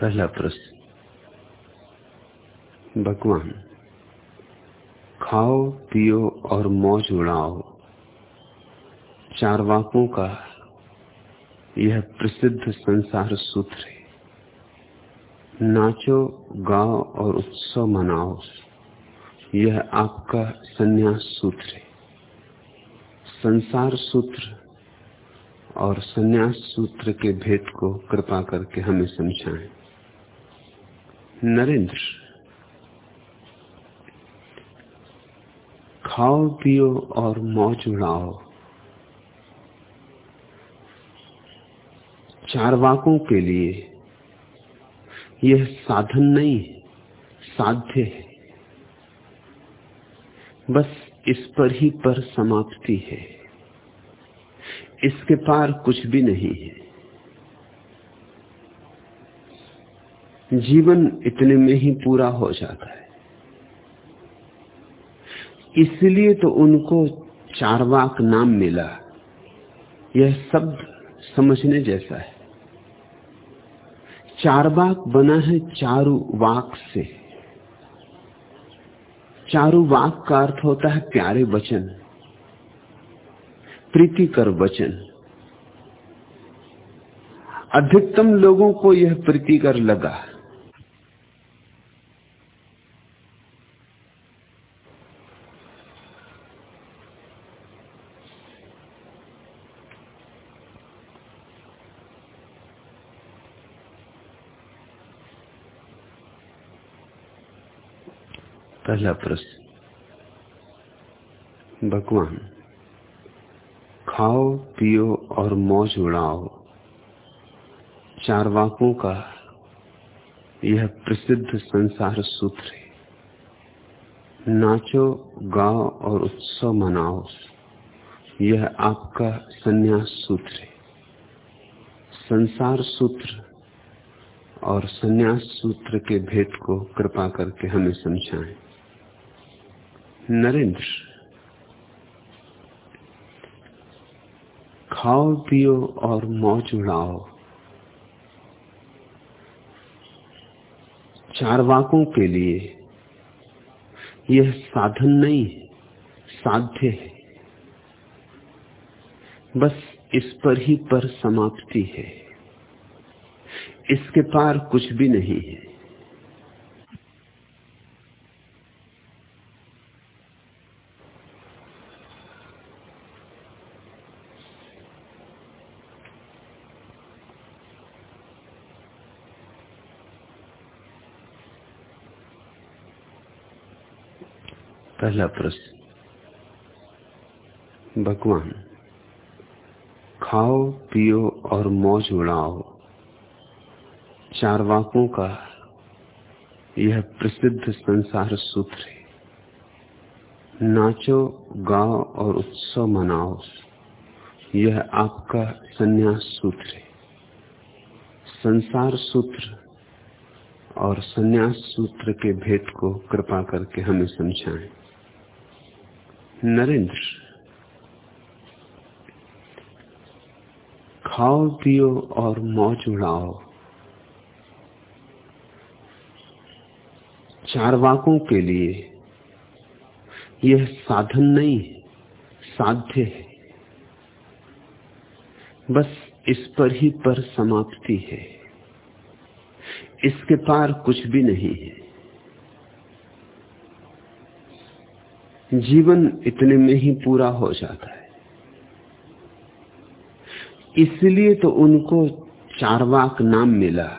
पहला प्रश्न। भगवान, खाओ, पियो और मौज उड़ाओ। चारवाकों का यह प्रसिद्ध संसार सूत्र है। नाचो, गाओ और उत्सव मनाओ। यह आपका संन्यास सूत्र है। संसार सूत्र और संन्यास सूत्र के भेद को कृपा करके हमें समझाएँ। नरेंद्र। खाओ, पियो और मौज उड़ाओ। चारवाकों के लिए यह साधन नहीं, साध्य है। बस इस पर ही पर समाप्ति है। इसके पार कुछ भी नहीं है। जीवन इतने में ही पूरा हो जाता है। इसलिए तो उनको चारवाक नाम मिला। यह शब्द समझने जैसा है। चारवाक बना है चारु वाक से। चारु वाक का अर्थ होता है प्यारे वचन, प्रीतिकर वचन। अधिकतम लोगों को यह प्रीतिकर लगा। पहला प्रश्न। भगवान, खाओ, पियो और मौज उड़ाओ। चार चारवाकों का यह प्रसिद्ध संसार सूत्र है। नाचो, गाओ और उत्सव मनाओ। यह आपका संन्यास सूत्र है। संसार सूत्र और संन्यास सूत्र के भेद को कृपा करके हमें समझाएँ। नरेंद्र, खाओ, पियो और मौज उड़ाओ। चारवाकों के लिए यह साधन नहीं, साध्य है। बस इस पर ही पर समाप्ति है। इसके पार कुछ भी नहीं है। पहला प्रश्न। भगवान, खाओ, पियो और मौज उड़ाओ। चारवाकों का यह प्रसिद्ध संसार सूत्र है। नाचो, गाओ और उत्सव मनाओ। यह आपका संन्यास सूत्र है। संसार सूत्र और संन्यास सूत्र के भेद को कृपा करके हमें समझाएँ। नरेंद्र। खाओ, पियो और मौज उड़ाओ। चारवाकों के लिए यह साधन नहीं, साध्य है। बस इस पर ही पर समाप्ति है। इसके पार कुछ भी नहीं है। जीवन इतने में ही पूरा हो जाता है। इसलिए तो उनको चारवाक नाम मिला।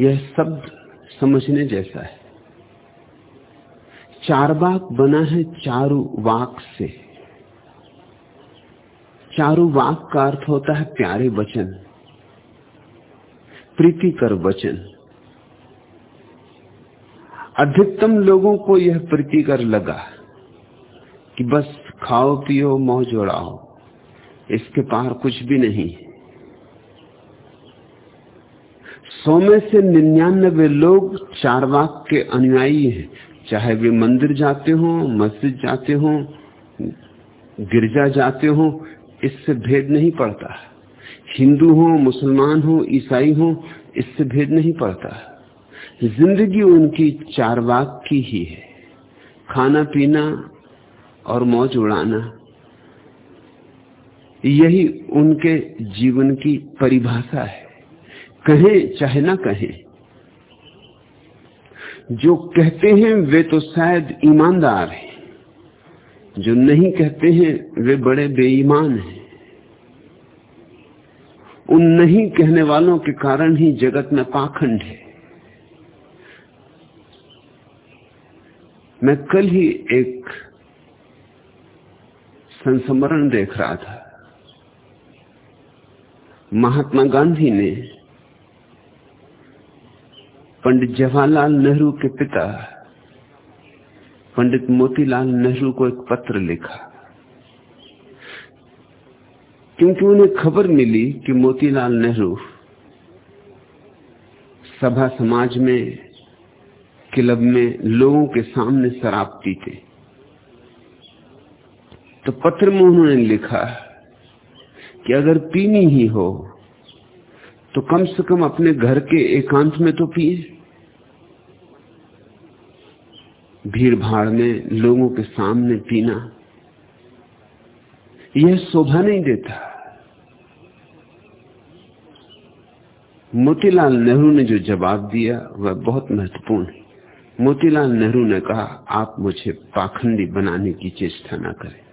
यह शब्द समझने जैसा है। चारवाक बना है चारु वाक से। चारु वाक का अर्थ होता है प्यारे वचन, प्रीतिकर वचन। अधिकतम लोगों को यह प्रीतिकर लगा। कि बस खाओ, पियो मौज उड़ाओ इसके पार कुछ भी नहीं सौ में से निन्यानबे लोग चार वाक के अनुयायी हैं। चाहे वे मंदिर जाते हो, मस्जिद जाते हो, गिरजा जाते हो, इससे भेद नहीं पड़ता। हिंदू हो, मुसलमान हो, ईसाई हो, इससे भेद नहीं पड़ता। ज़िंदगी उनकी चार वाक की ही है। खाना, पीना और मौज उड़ाना। यही उनके जीवन की परिभाषा है। कहें चाहे ना कहें, जो कहते हैं वे तो शायद ईमानदार हैं, जो नहीं कहते हैं वे बड़े बेईमान हैं। उन नहीं कहने वालों के कारण ही जगत में पाखंड है। मैं कल ही एक संस्मरण देख रहा था। महात्मा गांधी ने पंडित जवाहरलाल नेहरू के पिता, पंडित मोतीलाल नेहरू को एक पत्र लिखा। क्योंकि उन्हें खबर मिली कि मोतीलाल नेहरू सभा समाज में, क्लब में लोगों के सामने शराब पीते। तो पत्र में उन्होंने लिखा कि अगर पीनी ही हो तो कम से कम अपने घर के एकांत में तो पिए। भीड़ भाड़ में लोगों के सामने पीना, यह शोभा नहीं देता। मोतीलाल नेहरू ने जो जवाब दिया, वह बहुत महत्वपूर्ण है। मोतीलाल नेहरू ने कहा, आप मुझे पाखंडी बनाने की चेष्टा ना करें।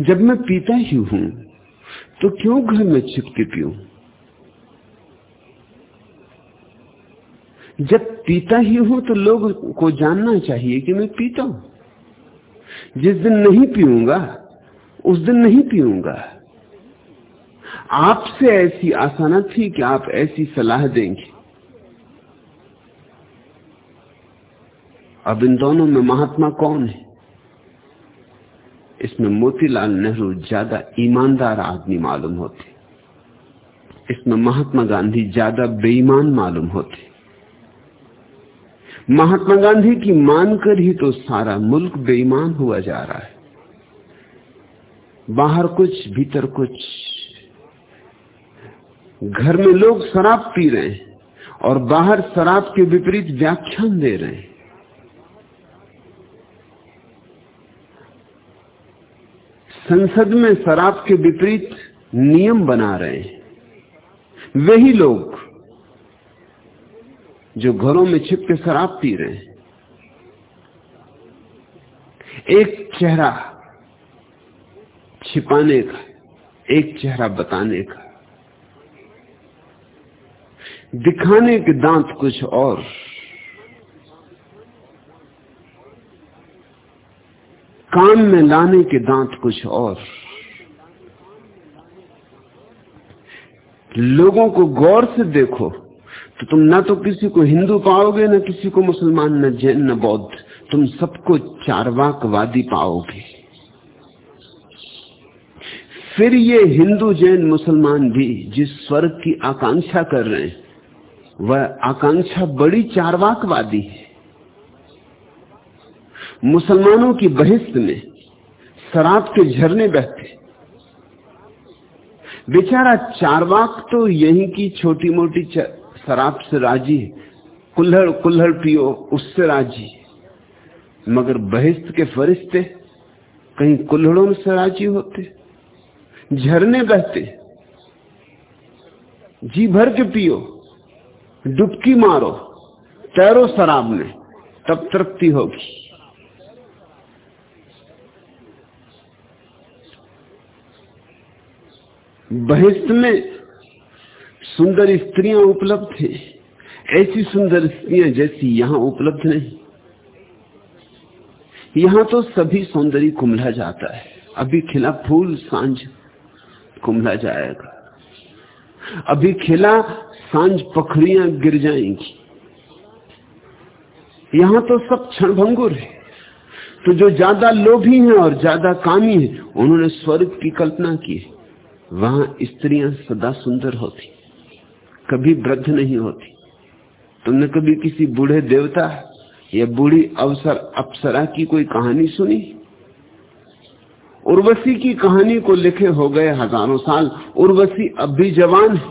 जब मैं पीता ही हूँ तो क्यों घर में छिपके पीऊं? जब पीता ही हूँ तो लोग को जानना चाहिए कि मैं पीता हूँ। जिस दिन नहीं पीऊँगा, उस दिन नहीं पीऊँगा। आपसे ऐसी आशा न थी कि आप ऐसी सलाह देंगे। अब इन दोनों में महात्मा कौन है? इसमें मोतीलाल नेहरू ज़्यादा ईमानदार आदमी मालूम होते। इसमें महात्मा गांधी ज़्यादा बेईमान मालूम होते। महात्मा गांधी की मानकर ही तो सारा मुल्क बेईमान हुआ जा रहा है। बाहर कुछ, भीतर कुछ। घर में लोग शराब पी रहे हैं और बाहर शराब के विपरीत व्याख्यान दे रहे हैं। संसद में शराब के विपरीत नियम बना रहे हैं। वही लोग जो घरों में छिप के शराब पी रहे हैं। एक चेहरा छिपाने का, एक चेहरा बताने का, दिखाने के दांत कुछ और काम में लाने के दांत कुछ और। लोगों को गौर से देखो तो तुम ना तो किसी को हिंदू पाओगे, ना किसी को मुसलमान, न जैन, न बौद्ध। तुम सबको चारवाकवादी पाओगे। फिर ये हिंदू, जैन, मुसलमान भी जिस स्वर्ग की आकांक्षा कर रहे हैं, वह आकांक्षा बड़ी चारवाकवादी है। मुसलमानों की बहिस्त में शराब के झरने बहते। बेचारा चारवाक तो यही की छोटी मोटी शराब से राज़ी है। कुल्हड़ कुल्हड़ पियो, उससे राज़ी मगर बहिस्त के फरिश्ते कहीं कुल्हड़ों में से राज़ी होते। झरने बहते। जी भर के पियो, डुबकी मारो, तैरो शराब में, तब तृप्ति होगी। बहिष्ठ में सुंदर स्त्रियाँ उपलब्ध थे ऐसी सुंदर स्त्रियाँ जैसी यहाँ उपलब्ध नहीं। यहाँ तो सभी सौंदर्य कुमला जाता है। अभी खिला फूल साँझ कुमला जाएगा। अभी खिला साँझ पखड़ियाँ गिर जाएँगी। यहाँ तो सब क्षणभंगुर है। तो जो ज़्यादा लोभी हैं और ज़्यादा कामी हैं, उन्होंने स्वर्ग की कल्पना की है। वहाँ स्त्रियाँ सदा सुंदर होती, कभी वृद्ध नहीं होती। तुमने कभी किसी बूढ़े देवता या बूढ़ी अवसर अप्सरा की कोई कहानी सुनी? उर्वशी की कहानी को लिखे हो गए हज़ारों साल, उर्वशी अब भी जवान है।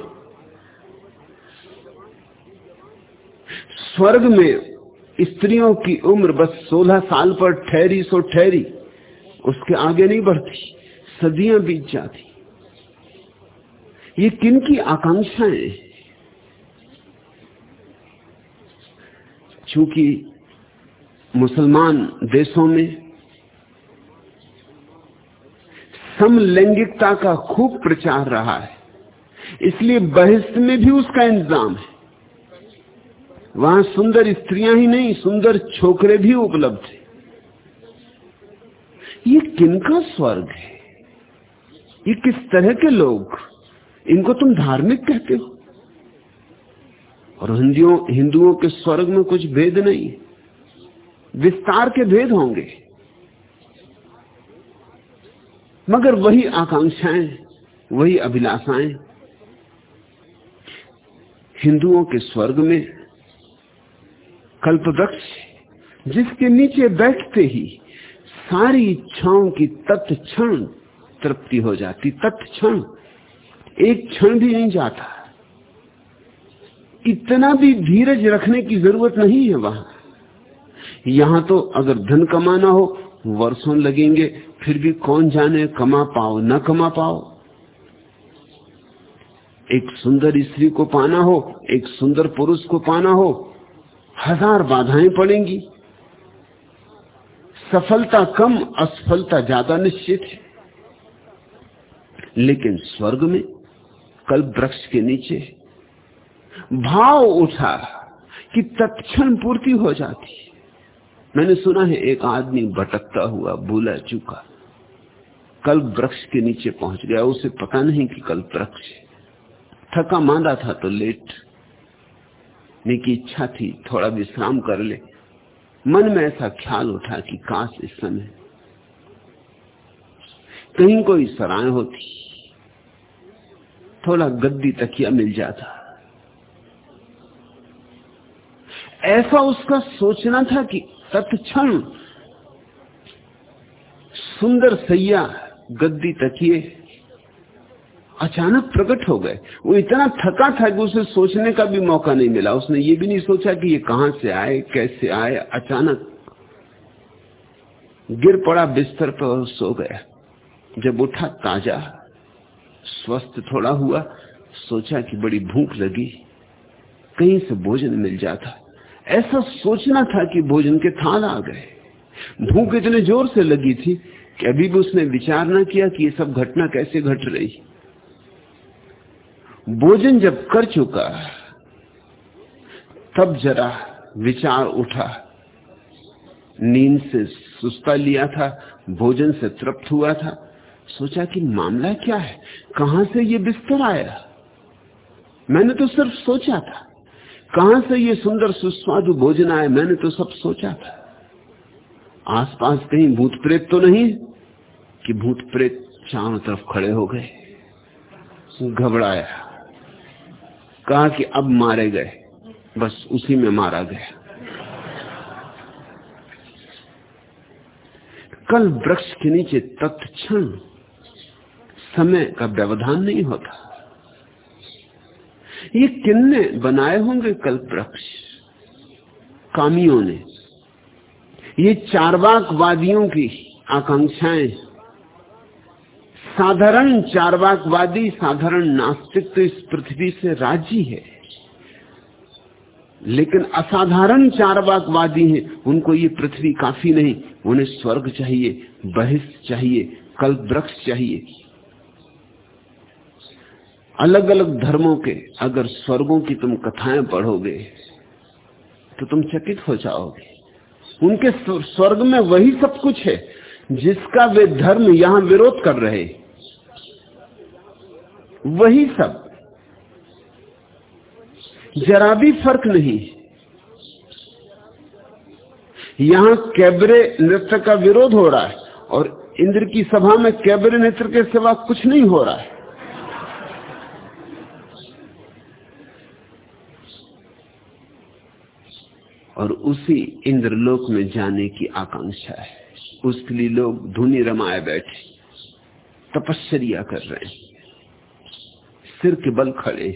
स्वर्ग में स्त्रियों की उम्र बस 16 साल पर ठहरी सो ठहरी, उसके आगे नहीं बढ़ती, सदियाँ बीत जाती। ये किन की आकांक्षाएँ? चूँकि मुसलमान देशों में समलैंगिकता का खूब प्रचार रहा है, इसलिए बहिष्ठ में भी उसका इंतज़ाम है। वहाँ सुंदर स्त्रियाँ ही नहीं, सुंदर छोकरे भी उपलब्ध है। ये किनका स्वर्ग है? ये किस तरह के लोग? इनको तुम धार्मिक कहते हो। और हिंदुओं हिंदुओं के स्वर्ग में कुछ भेद नहीं। विस्तार के भेद होंगे। मगर वही आकांक्षाएँ, वही अभिलाषाएँ, हिंदुओं के स्वर्ग में कल्प वृक्ष जिसके नीचे बैठते ही सारी इच्छाओं की तत्क्षण तृप्ति हो जाती, तत्क्षण एक क्षण भी नहीं जाता। इतना भी धीरज रखने की ज़रूरत नहीं है वहाँ। यहाँ तो अगर धन कमाना हो, वर्षों लगेंगे, फिर भी कौन जाने कमा पाओ, न कमा पाओ। एक सुंदर स्त्री को पाना हो, एक सुंदर पुरुष को पाना हो, हज़ार बाधाएँ पड़ेंगी। सफलता कम, असफलता ज़्यादा निश्चित है। लेकिन स्वर्ग में कल वृक्ष के नीचे भाव उठा कि तत्क्षण पूर्ति हो जाती मैंने सुना है एक आदमी भटकता हुआ, भूला चुका। कल वृक्ष के नीचे पहुँच गया। उसे पता नहीं कि कल वृक्ष थका मांदा था तो लेट। की इच्छा थी, थोड़ा विश्राम कर ले। मन में ऐसा ख्याल उठा कि काश इस समय कहीं कोई सराय होती। थोड़ा गद्दी तकिया मिल जाता। ऐसा उसका सोचना था कि तत्क्षण सुंदर सैया गद्दी तकिए अचानक प्रकट हो गए। वो इतना थका था कि उसे सोचने का भी मौका नहीं मिला। उसने ये भी नहीं सोचा कि ये कहाँ से आए, कैसे आए। अचानक गिर पड़ा बिस्तर पर सो गया। जब उठा ताज़ा स्वस्थ थोड़ा हुआ, सोचा कि बड़ी भूख लगी। कहीं से भोजन मिल जाता। ऐसा सोचना था कि भोजन के थाल आ गए। भूख इतने ज़ोर से लगी थी कि अभी भी उसने विचार ना किया कि ये सब घटना कैसे घट रही। भोजन जब कर चुका, तब जरा विचार उठा। नींद से सुस्ता लिया था, भोजन से तृप्त हुआ था। सोचा कि मामला क्या है? कहाँ से ये बिस्तर आया? मैंने तो सिर्फ़ सोचा था। कहाँ से ये सुंदर सुस्वादु भोजन आया, मैंने तो सब सोचा था। आसपास कहीं भूत प्रेत तो नहीं कि भूत प्रेत चारों तरफ़ खड़े हो गए, घबराया। कहा कि अब मारे गए, बस उसी में मारा गया। कल वृक्ष के नीचे तत्क्षण समय का व्यवधान नहीं होता। ये किन्ने बनाए होंगे कल्प वृक्ष कामियों ने। ये चारवाकवादियों की आकांक्षाएँ। साधारण चारवाकवादी, साधारण नास्तिक तो इस पृथ्वी से राज़ी है। लेकिन असाधारण चारवाकवादी हैं, उनको ये पृथ्वी काफ़ी नहीं, उन्हें स्वर्ग चाहिए, बहिष्ठ चाहिए कल्प वृक्ष चाहिए। अलग अलग धर्मों के अगर स्वर्गों की तुम कथाएँ पढ़ोगे तो तुम चकित हो जाओगे। उनके स्वर्ग में वही सब कुछ है, जिसका वे धर्म यहाँ विरोध कर रहे। वही सब। जरा भी फ़र्क नहीं। यहाँ कैबरे नृत्य का विरोध हो रहा है, और इंद्र की सभा में कैबरे नृत्य के सिवा कुछ नहीं हो रहा है। और उसी इंद्रलोक में जाने की आकांक्षा है। उसके लिए लोग धुनी रमाए बैठे, तपस्या कर रहे हैं। सिर के बल खड़े,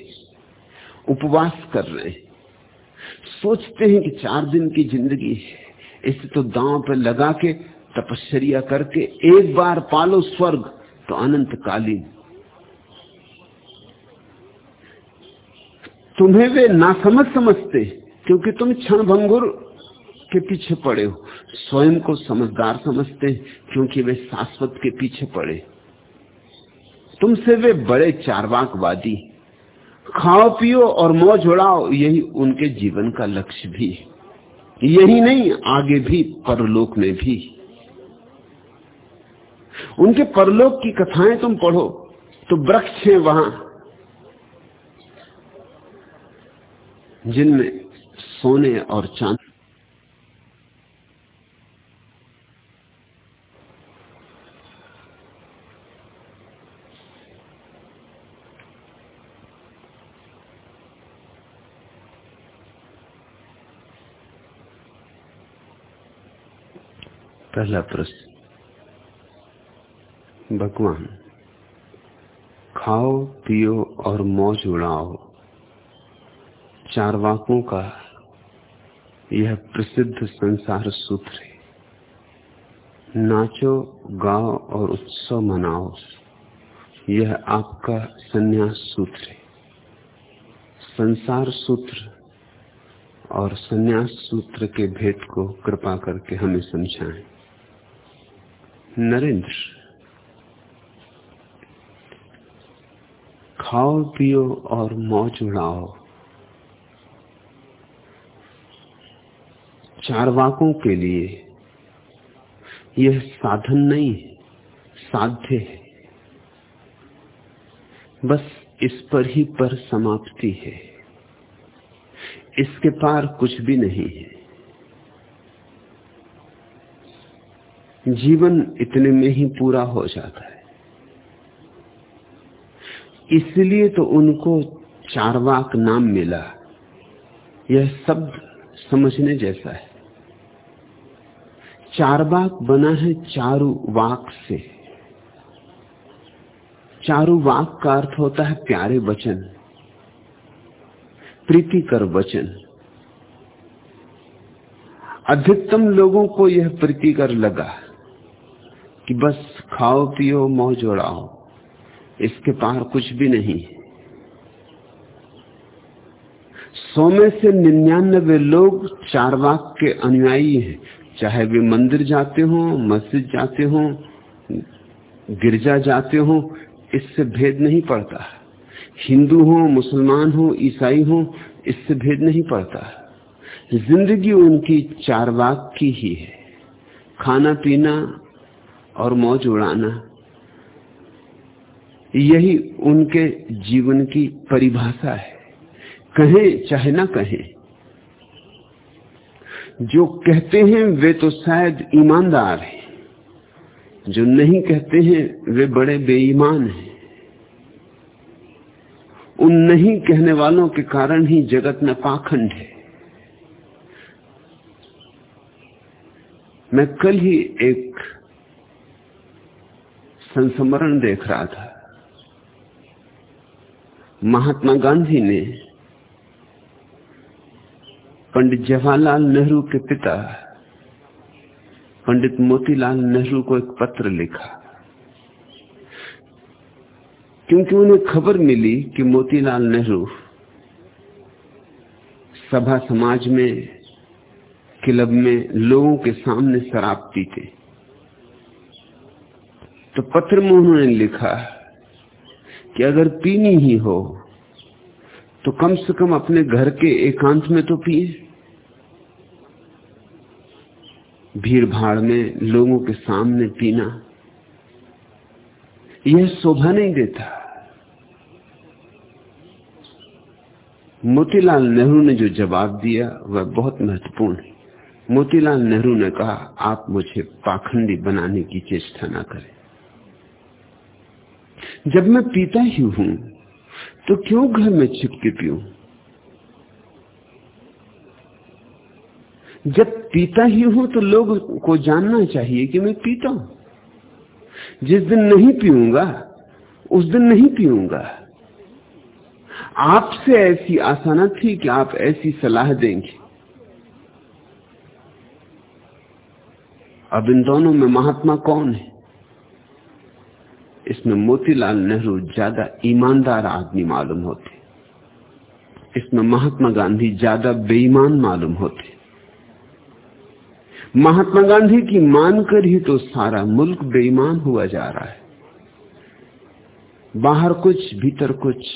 उपवास कर रहे हैं। सोचते हैं कि चार दिन की ज़िंदगी है। इसे तो दांव पर लगा के तपश्चर्या करके एक बार पालो स्वर्ग तो अनंत कालीन तुम्हें वे नासमझ समझते क्योंकि तुम क्षण के पीछे पड़े हो। स्वयं को समझदार समझते क्योंकि वे शाश्वत के पीछे पड़े। तुमसे वे बड़े चारवाकवादी खाओ, पियो और मौज उड़ाओ, यही उनके जीवन का लक्ष्य भी है। यही नहीं, आगे भी, परलोक में भी। उनके परलोक की कथाएँ तुम पढ़ो तो वृक्ष है वहाँ, जिनमें सोने और चाँद। पहला प्रश्न भगवान खाओ पियो और मौज उड़ाओ। चार वाकों का यह प्रसिद्ध संसार सूत्र है। नाचो, गाओ और उत्सव मनाओ। यह आपका संन्यास सूत्र है। संसार सूत्र और संन्यास सूत्र के भेद को कृपा करके हमें समझाएँ। नरेंद्र, खाओ, पियो और मौज उड़ाओ। चार वाकों के लिए यह साधन नहीं है, साध्य है। बस इस पर ही पर समाप्ति है। इसके पार कुछ भी नहीं है। जीवन इतने में ही पूरा हो जाता है। इसलिए तो उनको चारवाक नाम मिला। यह शब्द समझने जैसा है। चारवाक बना है चारु वाक से। चारु वाक का अर्थ होता है प्यारे वचन, प्रीतिकर वचन। अधिकतम लोगों को यह प्रीतिकर लगा कि बस खाओ, पियो मौज उड़ाओ इसके पार कुछ भी नहीं। सौ में से निन्यानबे लोग चार वाक के अनुयायी हैं। चाहे वे मंदिर जाते हो, मस्जिद जाते हो, गिरजा जाते हो, इससे भेद नहीं पड़ता। हिंदू हो, मुसलमान हो, ईसाई हो, इससे भेद नहीं पड़ता। ज़िंदगी उनकी चार वाक की ही है। खाना पीना और मौज उड़ाना, यही उनके जीवन की परिभाषा है। कहें चाहे ना कहें जो कहते हैं वे तो शायद ईमानदार हैं। जो नहीं कहते हैं, वे बड़े बेईमान हैं। उन नहीं कहने वालों के कारण ही जगत में पाखंड है। मैं कल ही एक संस्मरण देख रहा था। महात्मा गांधी ने पंडित जवाहरलाल नेहरू के पिता, पंडित मोतीलाल नेहरू को एक पत्र लिखा। क्योंकि उन्हें खबर मिली कि मोतीलाल नेहरू सभा समाज में, क्लब में लोगों के सामने शराब पीते। तो पत्र में उन्होंने लिखा कि अगर पीनी ही हो तो कम से कम अपने घर के एकांत में तो पिए। भीड़ भाड़ में लोगों के सामने पीना, यह शोभा नहीं देता। मोतीलाल नेहरू ने जो जवाब दिया, वह बहुत महत्वपूर्ण है। मोतीलाल नेहरू ने कहा, आप मुझे पाखंडी बनाने की चेष्टा ना करें। जब मैं पीता ही हूँ तो क्यों घर में छिपके पीऊं? जब पीता ही हूँ तो लोग को जानना चाहिए कि मैं पीता हूँ। जिस दिन नहीं पीऊँगा, उस दिन नहीं पीऊँगा। आपसे ऐसी आशा न थी कि आप ऐसी सलाह देंगे। अब इन दोनों में महात्मा कौन है? इसमें मोतीलाल नेहरू ज़्यादा ईमानदार आदमी मालूम होते। इसमें महात्मा गांधी ज़्यादा बेईमान मालूम होते। महात्मा गांधी की मानकर ही तो सारा मुल्क बेईमान हुआ जा रहा है। बाहर कुछ, भीतर कुछ।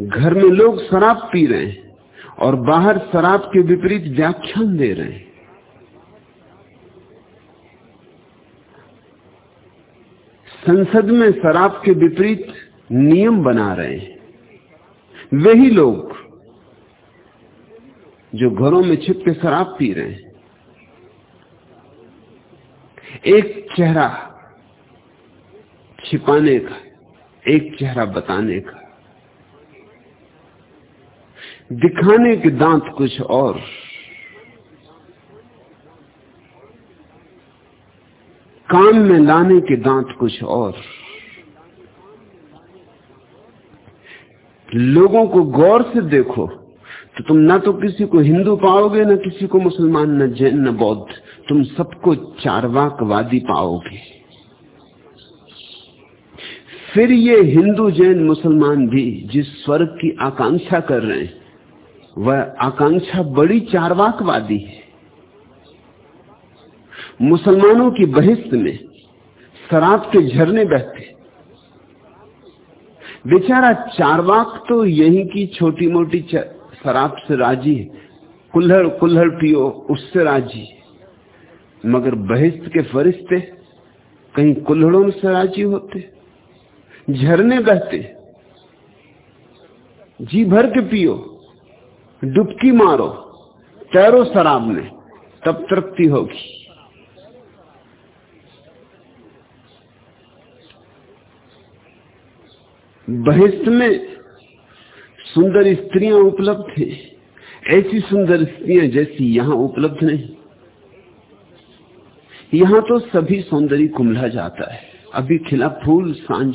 घर में लोग शराब पी रहे हैं और बाहर शराब के विपरीत व्याख्यान दे रहे हैं। संसद में शराब के विपरीत नियम बना रहे हैं। वही लोग जो घरों में छिप के शराब पी रहे हैं। एक चेहरा छिपाने का, एक चेहरा बताने का, दिखाने के दांत कुछ और। काम में लाने के दांत कुछ और। लोगों को गौर से देखो। तो तुम ना तो किसी को हिंदू पाओगे, ना किसी को मुसलमान, न जैन, न बौद्ध। तुम सबको चारवाकवादी पाओगे। फिर ये हिंदू, जैन, मुसलमान भी जिस स्वर्ग की आकांक्षा कर रहे हैं, वह आकांक्षा बड़ी चारवाकवादी है। मुसलमानों की बहिस्त में शराब के झरने बहते। बेचारा चारवाक तो यही की छोटी मोटी शराब से राज़ी है। कुल्हड़ कुल्हड़ पियो, उससे राज़ी है। मगर बहिस्त के फरिश्ते कहीं कुल्हड़ों से राज़ी होते, झरने बहते। जी भर के पियो, डुबकी मारो, तैरो शराब में, तब तृप्ति होगी। बहिष्त में सुंदर स्त्रियाँ उपलब्ध हैं। ऐसी सुंदर स्त्रियाँ जैसी यहाँ उपलब्ध नहीं। यहाँ तो सभी सौंदर्य कुमला जाता है। अभी खिला फूल साँझ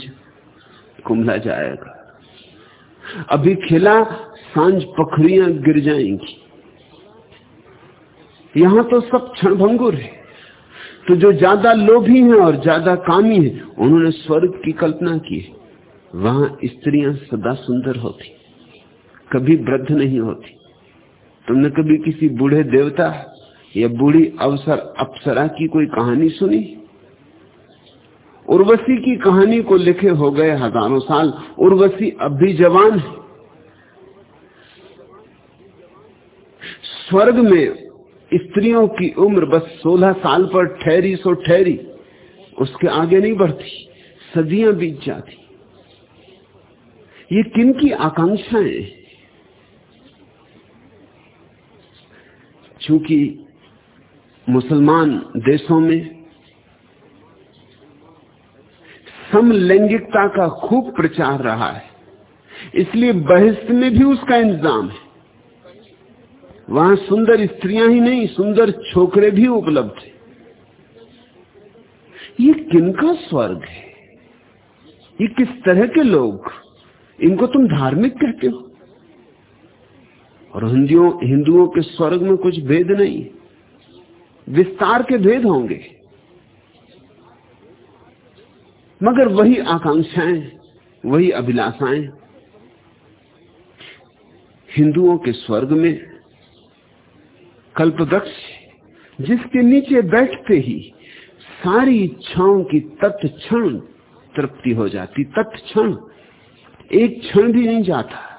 कुमला जाएगा। अभी खिला साँझ पखड़ियाँ गिर जाएँगी। यहाँ तो सब क्षणभंगुर है। तो जो ज़्यादा लोभी हैं और ज़्यादा कामी हैं, उन्होंने स्वर्ग की कल्पना की वहाँ स्त्रियाँ सदा सुंदर होती। कभी वृद्ध नहीं होती। तुमने कभी किसी बूढ़े देवता या बूढ़ी अवसर, अप्सरा की कोई कहानी सुनी? उर्वशी की कहानी को लिखे हो गए हज़ारों साल। उर्वशी अब भी जवान है। स्वर्ग में स्त्रियों की उम्र बस 16 साल पर ठहरी सो ठहरी, उसके आगे नहीं बढ़ती, सदियाँ बीत जाती। ये किन की आकांक्षाएँ चूँकि मुसलमान देशों में समलैंगिकता का खूब प्रचार रहा है, इसलिए बहिष्त में भी उसका इंतज़ाम है। वहाँ सुंदर स्त्रियाँ ही नहीं, सुंदर छोकरे भी उपलब्ध है। ये किनका स्वर्ग है? ये किस तरह के लोग? इनको तुम धार्मिक कहते हो? और हिंदुओं हिंदुओं के स्वर्ग में कुछ भेद नहीं। विस्तार के भेद होंगे। मगर वही आकांक्षाएँ, वही अभिलाषाएँ, हिंदुओं के स्वर्ग में कल्पवृक्ष, जिसके नीचे बैठते ही सारी इच्छाओं की तत्क्षण तृप्ति हो जाती। तत्क्षण, एक क्षण भी नहीं जाता।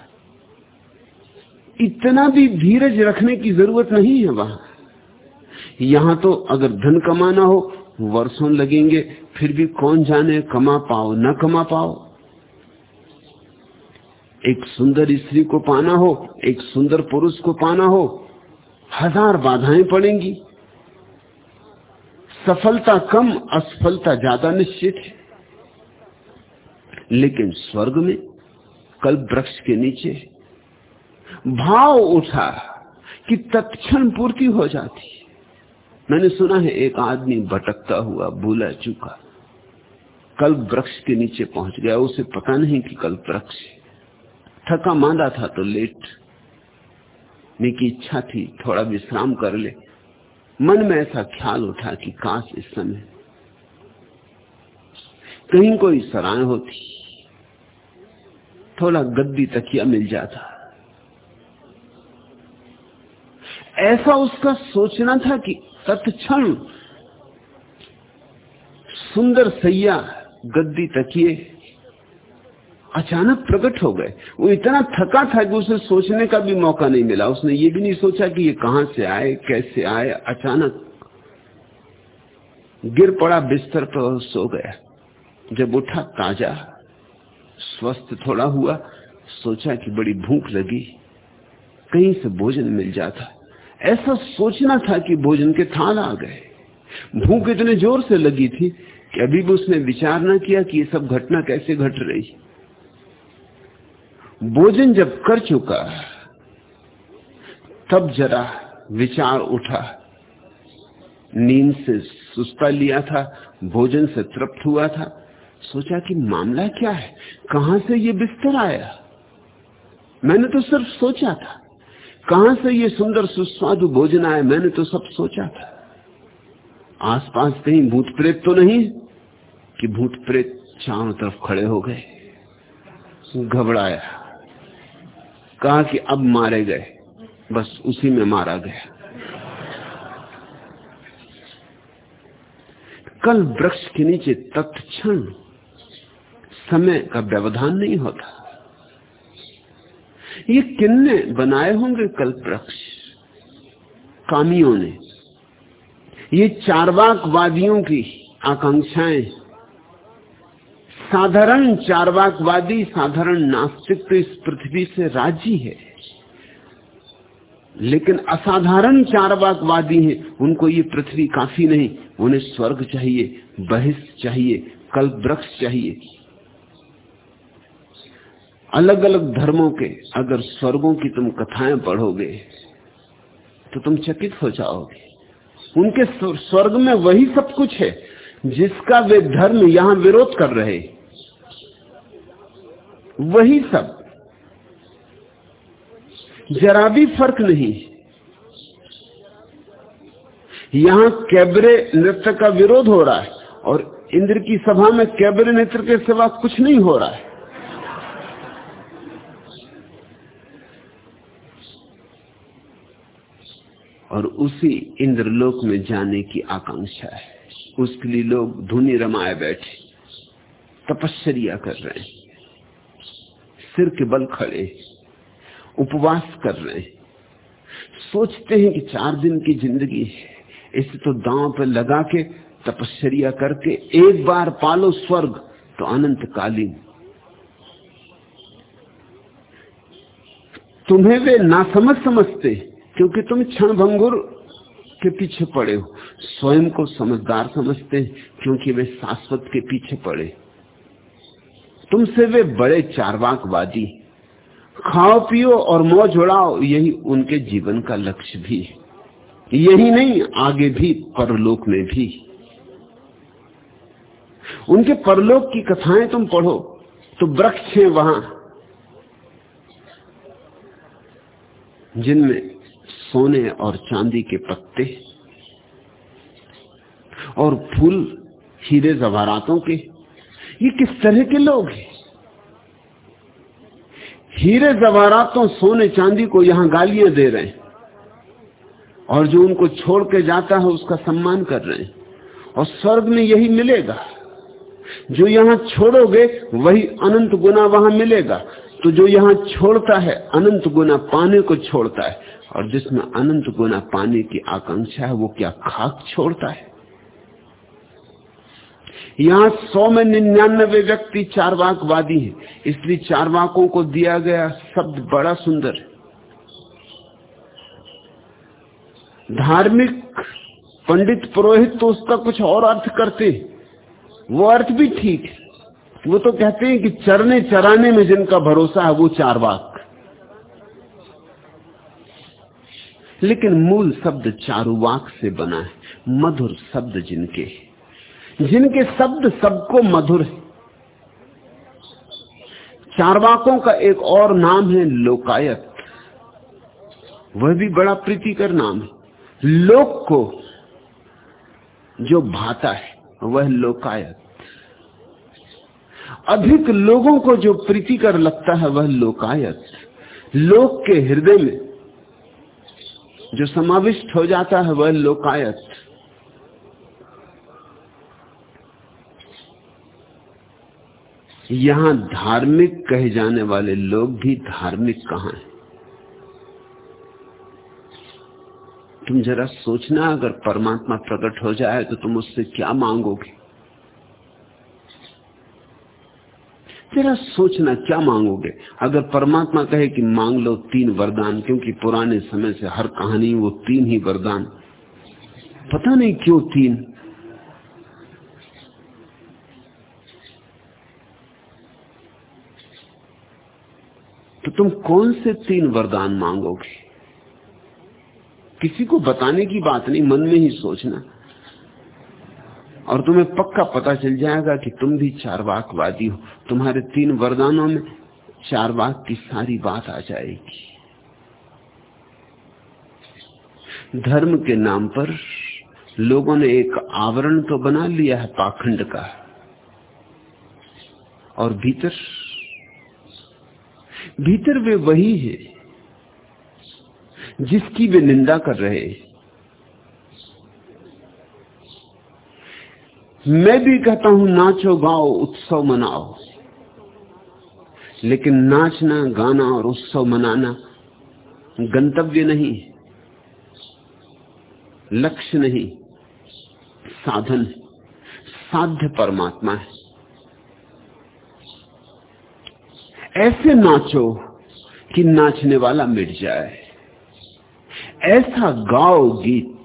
इतना भी धीरज रखने की ज़रूरत नहीं है वहाँ। यहाँ तो अगर धन कमाना हो, वर्षों लगेंगे, फिर भी कौन जाने कमा पाओ, न कमा पाओ। एक सुंदर स्त्री को पाना हो, एक सुंदर पुरुष को पाना हो, हज़ार बाधाएँ पड़ेंगी। सफलता कम, असफलता ज़्यादा निश्चित है। लेकिन स्वर्ग में कल वृक्ष के नीचे भाव उठा कि तत्क्षण पूर्ति हो जाती। मैंने सुना है, एक आदमी भटकता हुआ, भूला चुका। कल वृक्ष के नीचे पहुँच गया, उसे पता नहीं कि कल वृक्ष थका मांदा था तो लेट। की इच्छा थी, थोड़ा विश्राम कर ले। मन में ऐसा ख्याल उठा कि काश इस समय कहीं कोई सराय होती। थोड़ा गद्दी तकिया मिल जाता। ऐसा उसका सोचना था कि तत्क्षण सुंदर सैया गद्दी तकिए अचानक प्रकट हो गए। वो इतना थका था कि उसे सोचने का भी मौका नहीं मिला। उसने ये भी नहीं सोचा कि ये कहाँ से आए, कैसे आए। अचानक गिर पड़ा, बिस्तर पर सो गया। जब उठा, ताज़ा, स्वस्थ थोड़ा हुआ, सोचा कि बड़ी भूख लगी। कहीं से भोजन मिल जाता। ऐसा सोचना था कि भोजन के थाल आ गए। भूख इतने ज़ोर से लगी थी कि अभी भी उसने विचार ना किया कि ये सब घटना कैसे घट रही। भोजन जब कर चुका, तब जरा विचार उठा। नींद से सुस्ता लिया था, भोजन से तृप्त हुआ था। सोचा कि मामला क्या है? कहाँ से ये बिस्तर आया? मैंने तो सिर्फ़ सोचा था। कहाँ से ये सुंदर सुस्वादु भोजन आया? मैंने तो सब सोचा था। आसपास कहीं भूत प्रेत तो नहीं कि भूत प्रेत चारों तरफ़ खड़े हो गए। घबराया। कहा कि अब मारे गए। बस उसी में मारा गया। कल वृक्ष के नीचे तत्क्षण समय का व्यवधान नहीं होता। ये किन्ने बनाए होंगे कल वृक्ष कामियों ने। ये चारवाकवादियों की आकांक्षाएँ। साधारण चारवाकवादी, साधारण नास्तिक तो इस पृथ्वी से राज़ी है। लेकिन असाधारण चारवाकवादी हैं, उनको ये पृथ्वी काफ़ी नहीं, उन्हें स्वर्ग चाहिए, बहिष्ठ चाहिए कल्प वृक्ष चाहिए। अलग अलग धर्मों के अगर स्वर्गों की तुम कथाएँ पढ़ोगे तो तुम चकित हो जाओगे। उनके स्वर्ग में वही सब कुछ है, जिसका वे धर्म यहाँ विरोध कर रहे वही सब। जरा भी फ़र्क नहीं। यहाँ कैबरे नृत्य का विरोध हो रहा है, और इंद्र की सभा में कैबरे नृत्य के सिवा कुछ नहीं हो रहा है। और उसी इंद्रलोक में जाने की आकांक्षा है। उसके लिए लोग धुनी रमाए बैठे तपस्या कर रहे हैं। सिर के बल खड़े, उपवास कर रहे हैं। सोचते हैं कि चार दिन की ज़िंदगी है। इसे तो दांव पर लगा के तपस्या करके एक बार पालो स्वर्ग तो अनंत कालीन तुम्हें वे नासमझ समझते क्योंकि तुम क्षण भंगुर के पीछे पड़े हो। स्वयं को समझदार समझते हैं, क्योंकि वे शाश्वत के पीछे पड़े। तुमसे वे बड़े चारवाकवादी खाओ, पियो और मौज उड़ाओ, यही उनके जीवन का लक्ष्य भी यही नहीं, आगे भी, परलोक में भी। उनके परलोक की कथाएँ तुम पढ़ो तो वृक्ष हैं वहाँ, जिनमें सोने और चांदी के पत्ते और फूल हीरे जवारातों के, ये किस तरह के लोग हैं? हीरे जवारातों सोने, चांदी को यहाँ गालियाँ दे रहे हैं और जो उनको छोड़ के जाता है उसका सम्मान कर रहे हैं। और स्वर्ग में यही मिलेगा। जो यहाँ छोड़ोगे, वही अनंत गुना वहाँ मिलेगा। तो जो यहाँ छोड़ता है, अनंत गुना पाने को छोड़ता है। और जिसमें अनंत गुना पाने की आकांक्षा है, वो क्या खाक छोड़ता है? यहाँ सौ में निन्यानबे व्यक्ति चारवाकवादी हैं। इसलिए चारवाकों को दिया गया शब्द बड़ा सुंदर है। धार्मिक पंडित पुरोहित तो उसका कुछ और अर्थ करते वो अर्थ भी ठीक है। वो तो कहते हैं कि चरने चराने में जिनका भरोसा है वो चारवाक। लेकिन मूल शब्द चारुवाक से बना है, मधुर शब्द जिनके। जिनके शब्द सबको मधुर है। चारवाकों का एक और नाम है लोकायत। वह भी बड़ा प्रीतिकर नाम है। लोक को जो भाता है, वह लोकायत। अधिक लोगों को जो प्रीतिकर लगता है वह लोकायत। लोक के हृदय में जो समाविष्ट हो जाता है वह लोकायत। यहाँ धार्मिक कहे जाने वाले लोग भी धार्मिक कहाँ हैं? तुम जरा सोचना, अगर परमात्मा प्रकट हो जाए तो तुम उससे क्या मांगोगे? तेरा सोचना क्या मांगोगे? अगर परमात्मा कहे कि मांग लो तीन वरदान, क्योंकि पुराने समय से हर कहानी वो तीन ही वरदान। पता नहीं क्यों तीन? तो तुम कौन से तीन वरदान मांगोगे? किसी को बताने की बात नहीं, मन में ही सोचना। और तुम्हें पक्का पता चल जाएगा कि तुम भी चारवाकवादी हो। तुम्हारे तीन वरदानों में चारवाक की सारी बात आ जाएगी। धर्म के नाम पर लोगों ने एक आवरण तो बना लिया है पाखंड का, और भीतर भीतर वे वही है जिसकी वे निंदा कर रहे मैं भी कहता हूँ, नाचो, गाओ, उत्सव मनाओ। लेकिन नाचना, गाना और उत्सव मनाना गंतव्य नहीं, लक्ष्य नहीं, साधन साध्य परमात्मा है। ऐसे नाचो कि नाचने वाला मिट जाए। ऐसा गाओ गीत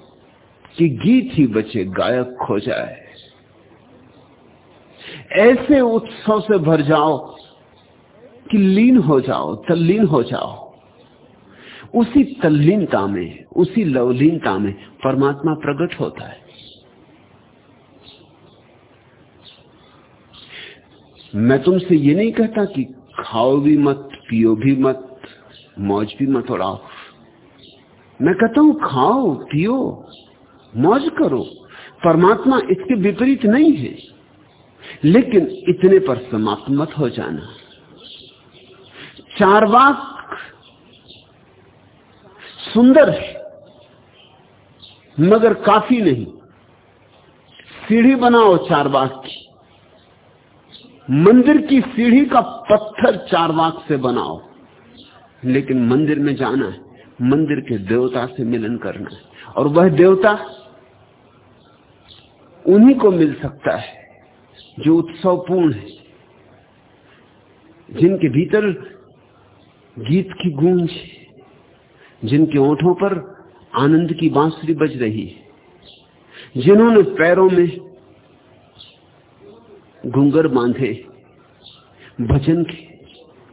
कि गीत ही बचे, गायक खो जाए। ऐसे उत्सव से भर जाओ कि लीन हो जाओ, तल्लीन हो जाओ। उसी तल्लीनता में, उसी लवलीनता में परमात्मा प्रकट होता है। मैं तुमसे ये नहीं कहता कि खाओ भी मत, पियो भी मत, मौज भी मत उड़ाओ मैं कहता हूँ, खाओ, पियो, मौज करो। परमात्मा इसके विपरीत नहीं है। लेकिन इतने पर समाप्त मत हो जाना। चारवाक सुंदर है, मगर काफ़ी नहीं। सीढ़ी बनाओ चारवाक की। मंदिर की सीढ़ी का पत्थर चारवाक से बनाओ। लेकिन मंदिर में जाना है, मंदिर के देवता से मिलन करना है। और वह देवता उन्हीं को मिल सकता है। जो उत्सवपूर्ण है, जिनके भीतर गीत की गूंज जिनके ओठों पर आनंद की बांसुरी बज रही है, जिन्होंने पैरों में घुंगर बांधे, भजन के,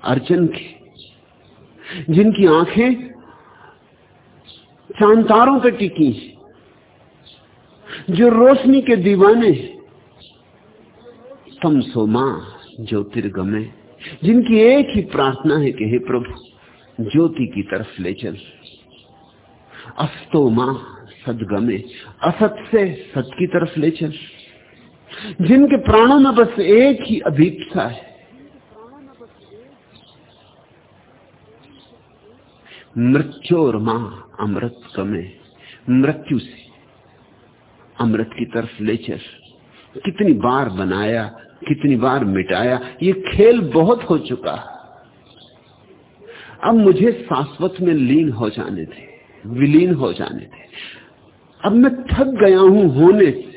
अर्चन के, जिनकी आँखें चांतारों पे टिकी जो रोशनी के दीवाने तम सो माँ ज्योतिर्गमे, जिनकी एक ही प्रार्थना है कि हे प्रभु, ज्योति की तरफ़ ले चल। अस्तो माँ सदगमे, असत से सत की तरफ़ ले चल। जिनके प्राणों में बस एक ही अभीपसा है। मृत्योर माँ अमृत समय मृत्यु से अमृत की तरफ़ ले चल। कितनी बार बनाया कितनी बार मिटाया, ये खेल बहुत हो चुका। अब मुझे शाश्वत में लीन हो जाने थे, विलीन हो जाने थे। अब मैं थक गया हूँ होने से।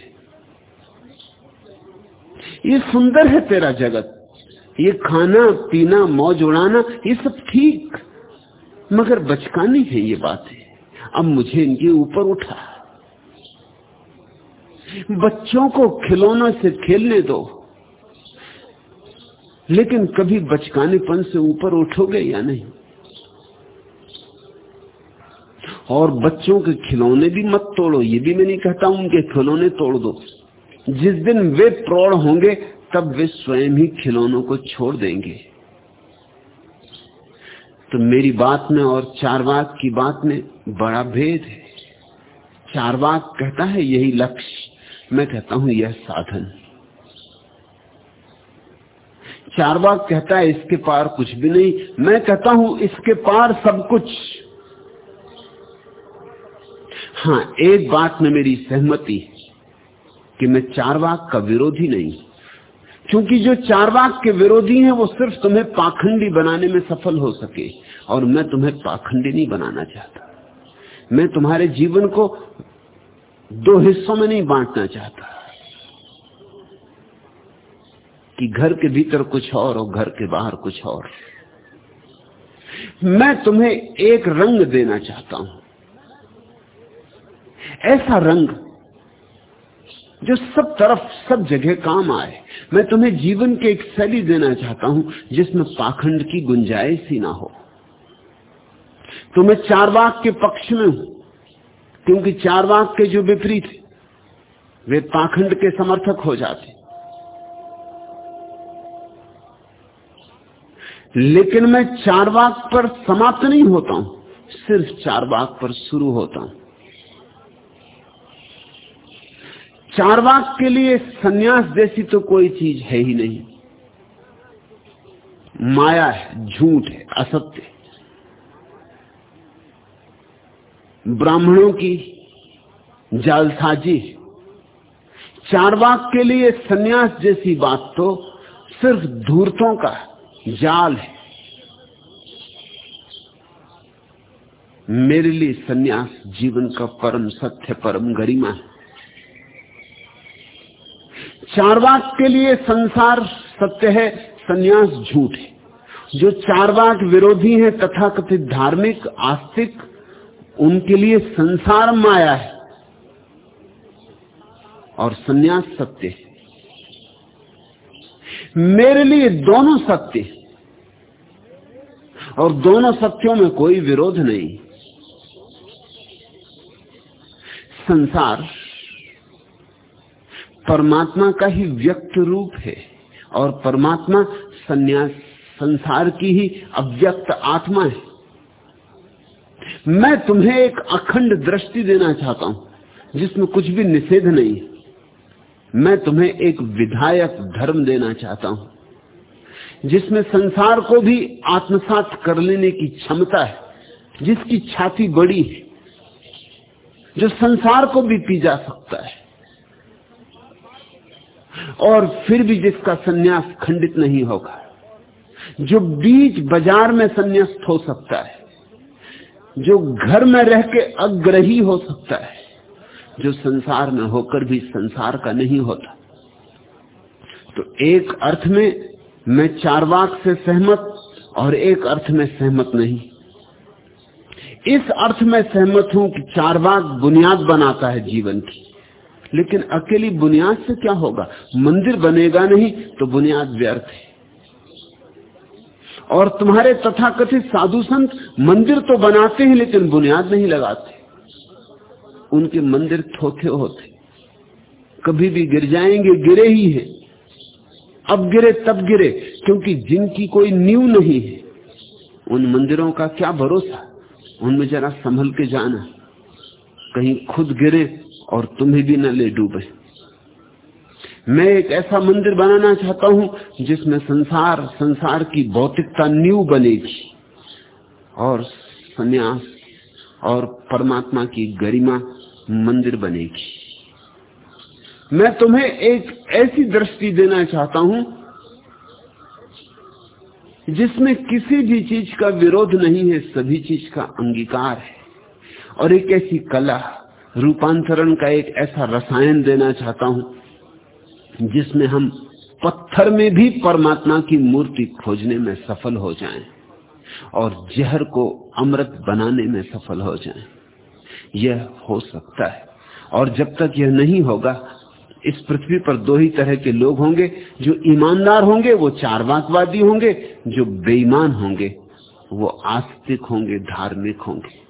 ये सुंदर है तेरा जगत। ये खाना, पीना, मौज उड़ाना, ये सब ठीक। मगर बचकानी है ये बातें। अब मुझे इनके ऊपर उठा। बच्चों को खिलौना से खेलने दो। लेकिन कभी बचकानेपन से ऊपर उठोगे या नहीं? और बच्चों के खिलौने भी मत तोड़ो, ये भी मैं नहीं कहता उनके खिलौने तोड़ दो। जिस दिन वे प्रौढ़ होंगे, तब वे स्वयं ही खिलौनों को छोड़ देंगे। तो मेरी बात में और चारवाक की बात में बड़ा भेद है। चारवाक कहता है यही लक्ष्य। मैं कहता हूँ यह साधन। चारवाक कहता है, इसके पार कुछ भी नहीं। मैं कहता हूँ, इसके पार सब कुछ। हाँ एक बात में मेरी सहमति है कि मैं चारवाक का विरोधी नहीं। क्योंकि जो चारवाक के विरोधी हैं, वो सिर्फ़ तुम्हें पाखंडी बनाने में सफल हो सके, और मैं तुम्हें पाखंडी नहीं बनाना चाहता। मैं तुम्हारे जीवन को दो हिस्सों में नहीं बांटना चाहता। कि घर के भीतर कुछ और और घर के बाहर कुछ और। मैं तुम्हें एक रंग देना चाहता हूँ। ऐसा रंग जो सब तरफ़, सब जगह काम आए। मैं तुम्हें जीवन के एक शैली देना चाहता हूँ, जिसमें पाखंड की गुंजाइश ही ना हो। तो मैं चार वाक के पक्ष में हूँ, क्योंकि चार वाक के जो विपरीत, वे पाखंड के समर्थक हो जाते। लेकिन मैं चार वाक पर समाप्त नहीं होता हूँ, सिर्फ़ चार वाक पर शुरू होता हूँ। चार वाक के लिए सन्यास जैसी तो कोई चीज़ है ही नहीं। माया है, झूठ है, असत्य ब्राह्मणों की जालसाजी चारवाक के लिए सन्यास जैसी बात तो सिर्फ़ धूर्तों का जाल है। मेरे लिए सन्यास जीवन का परम सत्य, परम गरिमा है। चारवाक के लिए संसार सत्य है, सन्यास झूठ है। जो चारवाक विरोधी हैं, तथाकथित धार्मिक, आस्तिक, उनके लिए संसार माया है। और सन्यास सत्य है। मेरे लिए दोनों सत्य और दोनों सत्यों में कोई विरोध नहीं। संसार परमात्मा का ही व्यक्त रूप है और परमात्मा संन्यास, संसार की ही अव्यक्त आत्मा है। मैं तुम्हें एक अखंड दृष्टि देना चाहता हूँ, जिसमें कुछ भी निषेध नहीं। मैं तुम्हें एक विधायक धर्म देना चाहता हूँ। जिसमें संसार को भी आत्मसात कर लेने की क्षमता है, जिसकी छाती बड़ी है, जो संसार को भी पी जा सकता है, और फिर भी जिसका सन्यास खंडित नहीं होगा, जो बीच बाज़ार में संन्यास्त हो सकता है, जो घर में रह के अग्रही हो सकता है, जो संसार में होकर भी संसार का नहीं होता। तो एक अर्थ में मैं चारवाक से सहमत और एक अर्थ में सहमत नहीं। इस अर्थ में सहमत हूँ कि चारवाक बुनियाद बनाता है जीवन की। लेकिन अकेली बुनियाद से क्या होगा? मंदिर बनेगा नहीं तो बुनियाद व्यर्थ है। और तुम्हारे तथाकथित साधु संत मंदिर तो बनाते हैं लेकिन बुनियाद नहीं लगाते। उनके मंदिर थोथे होते। कभी भी गिर जाएँगे, गिरे ही हैं। अब गिरे, तब गिरे, क्योंकि जिनकी कोई नींव नहीं है, उन मंदिरों का क्या भरोसा? उनमें जरा संभल के जाना। कहीं खुद गिरे और तुम्हें भी न ले डूबे। मैं एक ऐसा मंदिर बनाना चाहता हूँ, जिसमें संसार संसार की भौतिकता न्यू बनेगी और सन्यास और परमात्मा की गरिमा मंदिर बनेगी। मैं तुम्हें एक ऐसी दृष्टि देना चाहता हूँ, जिसमें किसी भी चीज़ का विरोध नहीं है, सभी चीज़ का अंगीकार है। और एक ऐसी कला, रूपांतरण का एक ऐसा रसायन देना चाहता हूँ, जिसमें हम पत्थर में भी परमात्मा की मूर्ति खोजने में सफल हो जाएँ और जहर को अमृत बनाने में सफल हो जाएँ। यह हो सकता है। और जब तक यह नहीं होगा इस पृथ्वी पर दो ही तरह के लोग होंगे, जो ईमानदार होंगे, वो चारवाकवादी होंगे, जो बेईमान होंगे, वो आस्तिक होंगे, धार्मिक होंगे।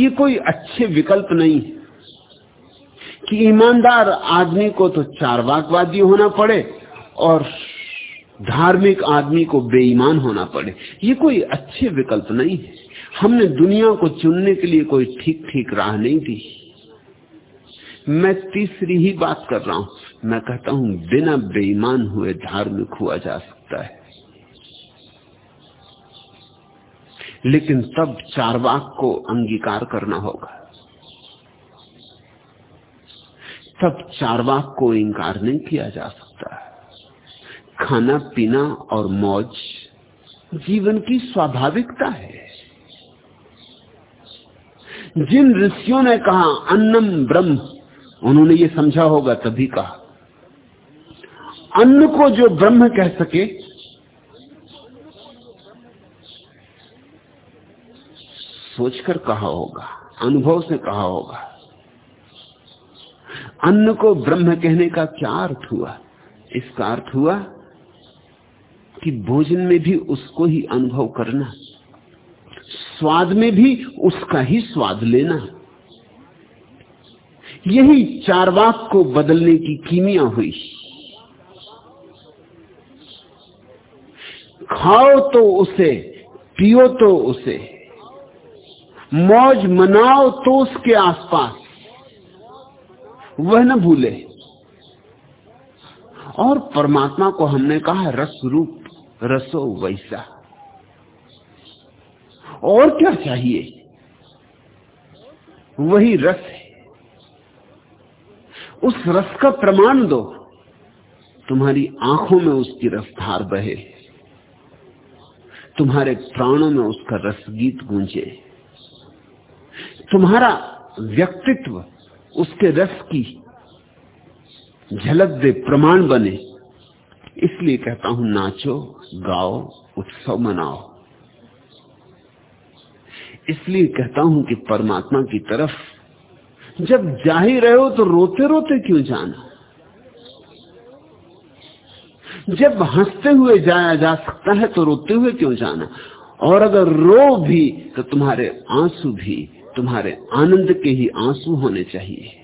ये कोई अच्छे विकल्प नहीं कि ईमानदार आदमी को तो चारवाकवादी होना पड़े और धार्मिक आदमी को बेईमान होना पड़े। ये कोई अच्छे विकल्प नहीं है। हमने दुनिया को चुनने के लिए कोई ठीक ठीक राह नहीं दी। मैं तीसरी ही बात कर रहा हूँ। मैं कहता हूँ, बिना बेईमान हुए धार्मिक हुआ जा सकता है। लेकिन तब चारवाक को अंगीकार करना होगा। तब चारवाक को इंकार नहीं किया जा सकता। खाना, पीना और मौज जीवन की स्वाभाविकता है। जिन ऋषियों ने कहा, अन्नम ब्रह्म उन्होंने ये समझा होगा, तभी कहा। अन्न को जो ब्रह्म कह सके, सोचकर कहा होगा, अनुभव से कहा होगा। अन्न को ब्रह्म कहने का क्या अर्थ हुआ? इसका अर्थ हुआ कि भोजन में भी उसको ही अनुभव करना, स्वाद में भी उसका ही स्वाद लेना। यही चारवाक को बदलने की कीमिया हुई। खाओ तो उसे, पियो तो उसे, मौज मनाओ तो उसके आसपास, वह न भूले। और परमात्मा को हमने कहा, रस रूप, रसो वैसा। और क्या चाहिए? वही रस है। उस रस का प्रमाण दो। तुम्हारी आँखों में उसकी रसधार बहे। तुम्हारे प्राणों में उसका रसगीत गूंजे। तुम्हारा व्यक्तित्व उसके रस की झलक दे प्रमाण बने। इसलिए कहता हूँ, नाचो, गाओ, उत्सव मनाओ। इसलिए कहता हूँ कि परमात्मा की तरफ़ जब जा ही रहे हो तो रोते रोते क्यों जाना? जब हँसते हुए जाया जा सकता है तो रोते हुए क्यों जाना? और अगर रो भी तो तुम्हारे आँसू भी, तुम्हारे आनंद के ही आँसू होने चाहिए।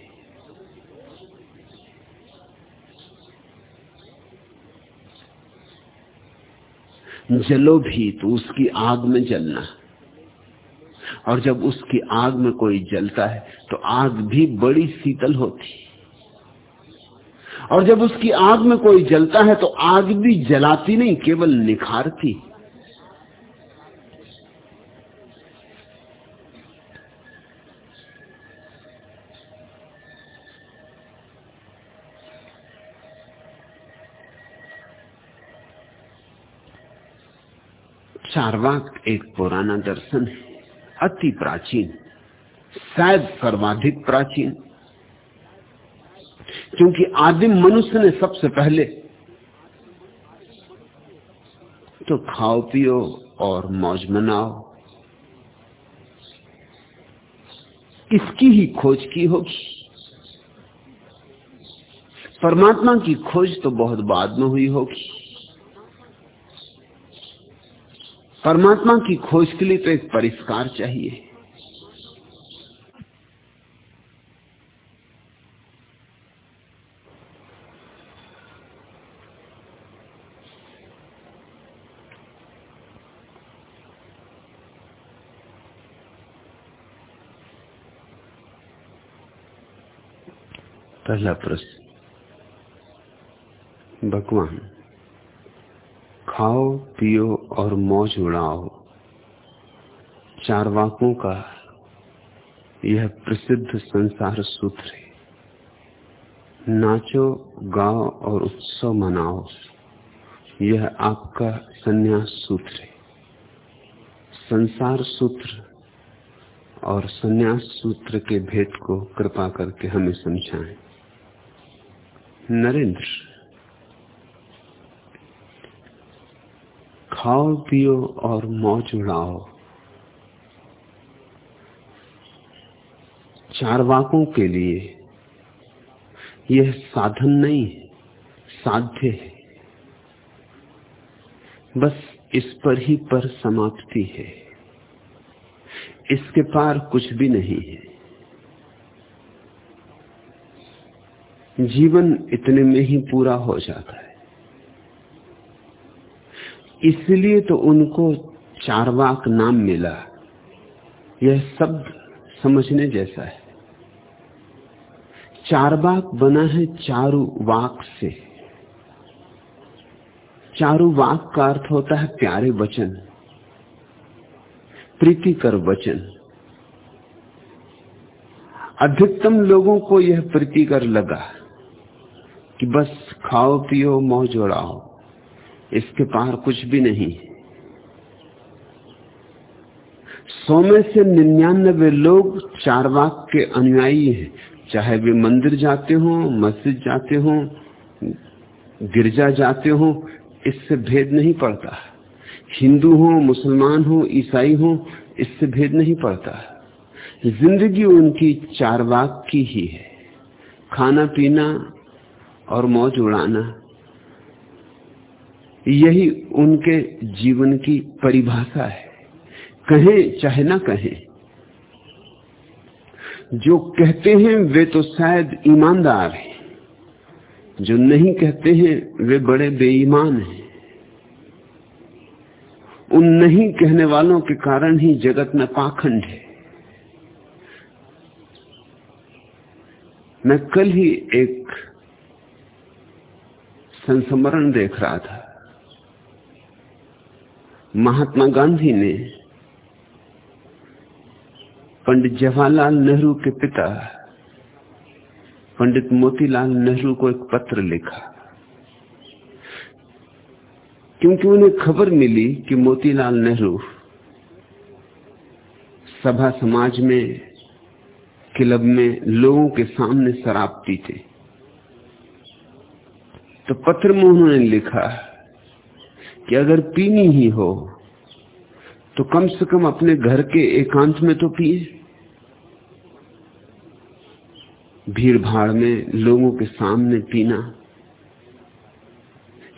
जलो भी तो उसकी आग में जलना। और जब उसकी आग में कोई जलता है तो आग भी बड़ी शीतल होती और जब उसकी आग में कोई जलता है तो आग भी जलाती नहीं, केवल निखारती चारवाक एक पुराना दर्शन है। अति प्राचीन, शायद सर्वाधिक प्राचीन। क्योंकि आदिम मनुष्य ने सबसे पहले तो खाओ, पियो और मौज मनाओ। इसकी ही खोज की होगी। परमात्मा की खोज तो बहुत बाद में हुई होगी। परमात्मा की खोज के लिए तो एक परिष्कार चाहिए। पहला प्रश्न। भगवान खाओ, पियो और मौज उड़ाओ। चारवाकों का यह प्रसिद्ध संसार सूत्र है। नाचो, गाओ और उत्सव मनाओ। यह आपका संन्यास सूत्र है। संसार सूत्र और संन्यास सूत्र के भेद को कृपा करके हमें समझाएँ। नरेंद्र खाओ पियो और मौज उड़ाओ। चारवाकों के लिए यह साधन नहीं, साध्य है। बस इस पर ही पर समाप्ति है। इसके पार कुछ भी नहीं है। जीवन इतने में ही पूरा हो जाता है। इसलिए तो उनको चारवाक नाम मिला। यह शब्द समझने जैसा है। चारवाक बना है चारु वाक से। चारु वाक का अर्थ होता है प्यारे वचन, प्रीतिकर वचन। अधिकतम लोगों को यह प्रीतिकर लगा कि बस खाओ पियो, मौज उड़ाओ। इसके पार कुछ भी नहीं सौ में से निन्यानबे लोग चार वाक के अनुयायी हैं। चाहे वे मंदिर जाते हो, मस्जिद जाते हो, गिरजा जाते हो, इससे भेद नहीं पड़ता। हिंदू हो, मुसलमान हो, ईसाई हो, इससे भेद नहीं पड़ता। ज़िंदगी उनकी चार वाक की ही है। खाना पीना और मौज उड़ाना। यही उनके जीवन की परिभाषा है। कहें चाहे ना कहें, जो कहते हैं वे तो शायद ईमानदार हैं, जो नहीं कहते हैं वे बड़े बेईमान हैं। उन नहीं कहने वालों के कारण ही जगत में पाखंड है। मैं कल ही एक संस्मरण देख रहा था। महात्मा गांधी ने पंडित जवाहरलाल नेहरू के पिता पंडित मोतीलाल नेहरू को एक पत्र लिखा। क्योंकि उन्हें खबर मिली कि मोतीलाल नेहरू सभा समाज में, क्लब में लोगों के सामने शराब पीते तो पत्र में उन्होंने लिखा कि अगर पीनी ही हो तो कम से कम अपने घर के एकांत में तो पिए। भीड़ भाड़ में लोगों के सामने पीना,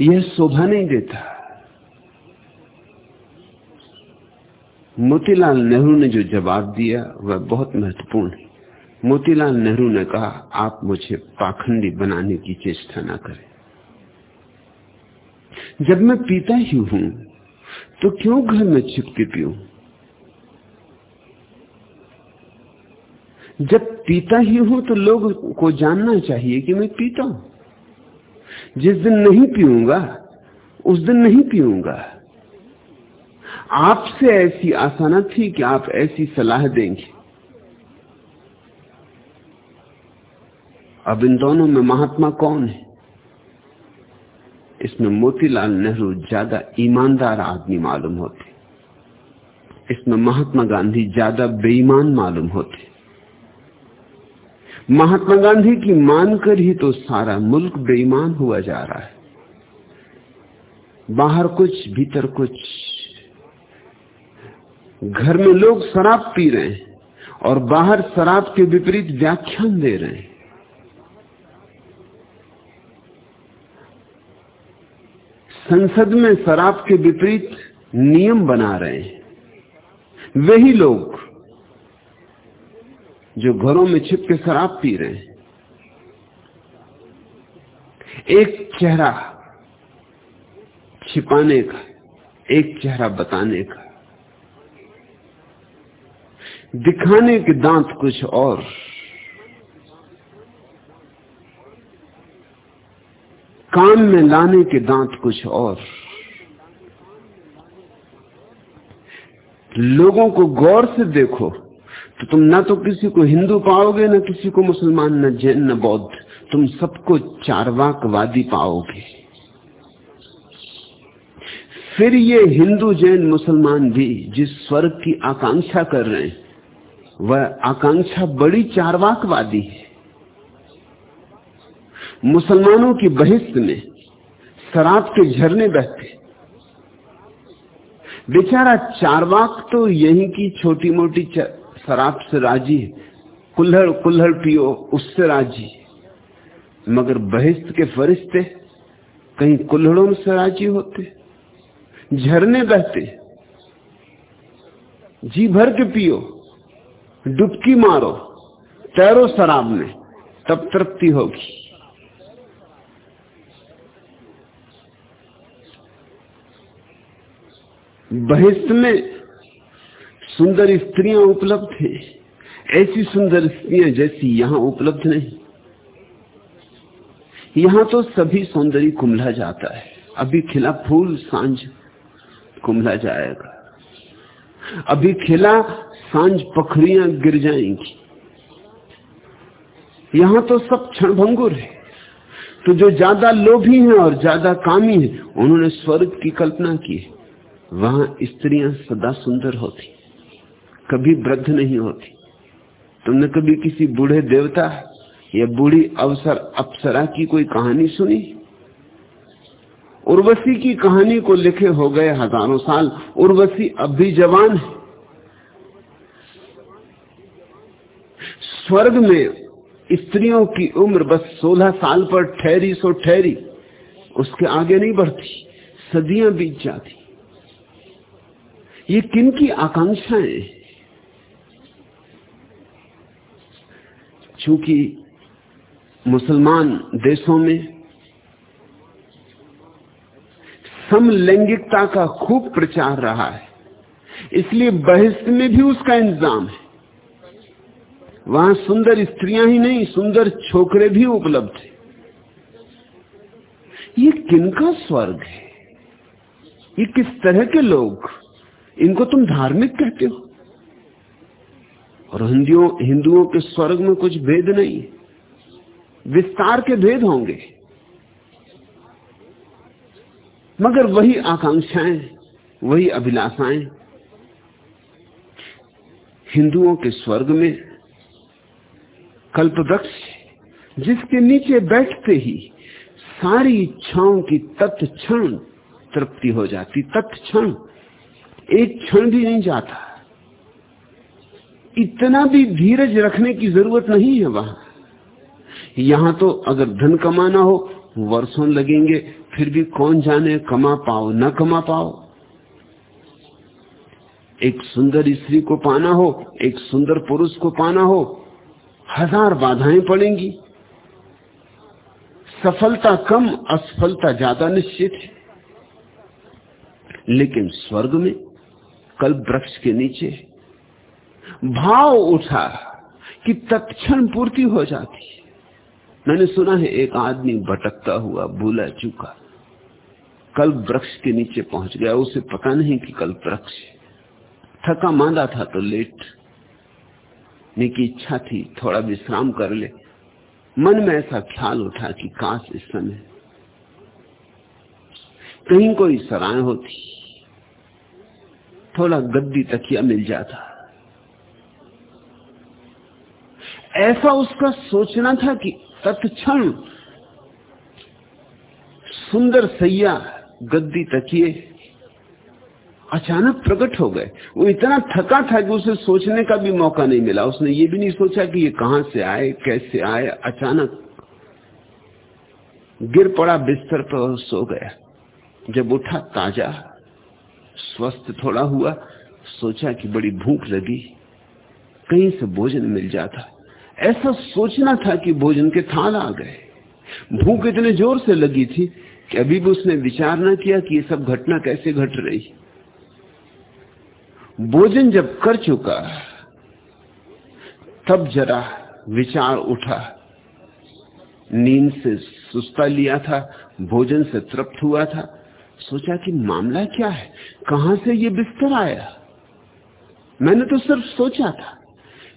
यह शोभा नहीं देता। मोतीलाल नेहरू ने जो जवाब दिया, वह बहुत महत्वपूर्ण है। मोतीलाल नेहरू ने कहा, आप मुझे पाखंडी बनाने की चेष्टा ना करें। जब मैं पीता ही हूँ तो क्यों घर में छिप के पीऊं जब पीता ही हूँ तो लोग को जानना चाहिए कि मैं पीता हूँ। जिस दिन नहीं पीऊँगा, उस दिन नहीं पीऊँगा। आपसे ऐसी आशा न थी कि आप ऐसी सलाह देंगे। अब इन दोनों में महात्मा कौन है? इसमें मोतीलाल नेहरू ज़्यादा ईमानदार आदमी मालूम होते। इसमें महात्मा गांधी ज़्यादा बेईमान मालूम होते। महात्मा गांधी की मानकर ही तो सारा मुल्क बेईमान हुआ जा रहा है। बाहर कुछ, भीतर कुछ। घर में लोग शराब पी रहे हैं और बाहर शराब के विपरीत व्याख्यान दे रहे हैं। संसद में शराब के विपरीत नियम बना रहे हैं। वही लोग जो घरों में छिप के शराब पी रहे हैं। एक चेहरा छिपाने का, एक चेहरा बताने का, दिखाने के दांत कुछ और काम में लाने के दांत कुछ और। लोगों को गौर से देखो तो तुम ना तो किसी को हिंदू पाओगे, ना किसी को मुसलमान, न जैन, न बौद्ध। तुम सबको चारवाकवादी पाओगे। फिर ये हिंदू, जैन, मुसलमान भी जिस स्वर्ग की आकांक्षा कर रहे हैं, वह आकांक्षा बड़ी चारवाकवादी है। मुसलमानों की बहिष्ठ में शराब के झरने बहते। बेचारा चारवाक तो यही की छोटी मोटी शराब से राज़ी है। कुल्हड़ कुल्हड़ पियो, उससे राज़ी मगर बहिष्ठ के फरिश्ते कहीं कुल्हड़ों से राज़ी होते। झरने बहते। जी भर के पियो, डुबकी मारो, तैरो शराब में, तब तृप्ति होगी। बहिष्ठ में सुंदर स्त्रियाँ उपलब्ध हैं। ऐसी सुंदर स्त्रियाँ जैसी यहाँ उपलब्ध नहीं। यहाँ तो सभी सौंदर्य कुमला जाता है। अभी खिला फूल साँझ कुमला जाएगा। अभी खिला साँझ पखरियाँ गिर जाएँगी। यहाँ तो सब क्षणभंगुर है। तो जो ज़्यादा लोभी हैं और ज़्यादा कामी हैं, उन्होंने स्वर्ग की कल्पना की है। वहाँ स्त्रियाँ सदा सुंदर होती, कभी वृद्ध नहीं होती। तुमने कभी किसी बूढ़े देवता या बूढ़ी अवसर अप्सरा की कोई कहानी सुनी? उर्वशी की कहानी को लिखे हो गए हज़ारों साल, उर्वशी अब भी जवान है। स्वर्ग में स्त्रियों की उम्र बस 16 साल पर ठहरी सो ठहरी, उसके आगे नहीं बढ़ती, सदियाँ बीत जाती। ये किन की आकांक्षाएँ? चूँकि मुसलमान देशों में समलैंगिकता का खूब प्रचार रहा है, इसलिए बहिष्ठ में भी उसका इंतज़ाम है। वहाँ सुंदर स्त्रियाँ ही नहीं, सुंदर छोकरे भी उपलब्ध है। ये किनका स्वर्ग है? ये किस तरह के लोग? इनको तुम धार्मिक कहते हो। और हिंदुओं हिंदुओं के स्वर्ग में कुछ भेद नहीं। विस्तार के भेद होंगे। मगर वही आकांक्षाएँ, वही अभिलाषाएँ हिंदुओं के स्वर्ग में कल्प वृक्ष जिसके नीचे बैठते ही सारी इच्छाओं की तत्क्षण तृप्ति हो जाती, तत्क्षण एक क्षण भी नहीं जाता। इतना भी धीरज रखने की ज़रूरत नहीं है वहाँ। यहाँ तो अगर धन कमाना हो, वर्षों लगेंगे, फिर भी कौन जाने कमा पाओ, न कमा पाओ। एक सुंदर स्त्री को पाना हो, एक सुंदर पुरुष को पाना हो, हज़ार बाधाएँ पड़ेंगी। सफलता कम, असफलता ज़्यादा निश्चित है। लेकिन स्वर्ग में कल वृक्ष के नीचे। भाव उठा कि तत्क्षण पूर्ति हो जाती। मैंने सुना है एक आदमी भटकता हुआ, भूला चुका। कल वृक्ष के नीचे पहुँच गया। उसे पता नहीं कि कल वृक्ष थका मांदा था तो लेट। की इच्छा थी, थोड़ा विश्राम कर ले। मन में ऐसा ख्याल उठा कि काश इस समय कहीं कोई सराय होती। थोड़ा गद्दी तकिया मिल जाता। ऐसा उसका सोचना था कि तत्क्षण सुंदर सैया गद्दी तकिए अचानक प्रकट हो गए। वो इतना थका था कि उसे सोचने का भी मौका नहीं मिला। उसने ये भी नहीं सोचा कि ये कहाँ से आए, कैसे आए। अचानक गिर पड़ा बिस्तर पर सो गया। जब उठा ताज़ा स्वस्थ थोड़ा हुआ, सोचा कि बड़ी भूख लगी। कहीं से भोजन मिल जाता। ऐसा सोचना था कि भोजन के थाल आ गए। भूख इतने ज़ोर से लगी थी कि अभी भी उसने विचार ना किया कि ये सब घटना कैसे घट रही। भोजन जब कर चुका, तब जरा विचार उठा। नींद से सुस्ता लिया था, भोजन से तृप्त हुआ था। सोचा कि मामला क्या है? कहाँ से ये बिस्तर आया? मैंने तो सिर्फ़ सोचा था।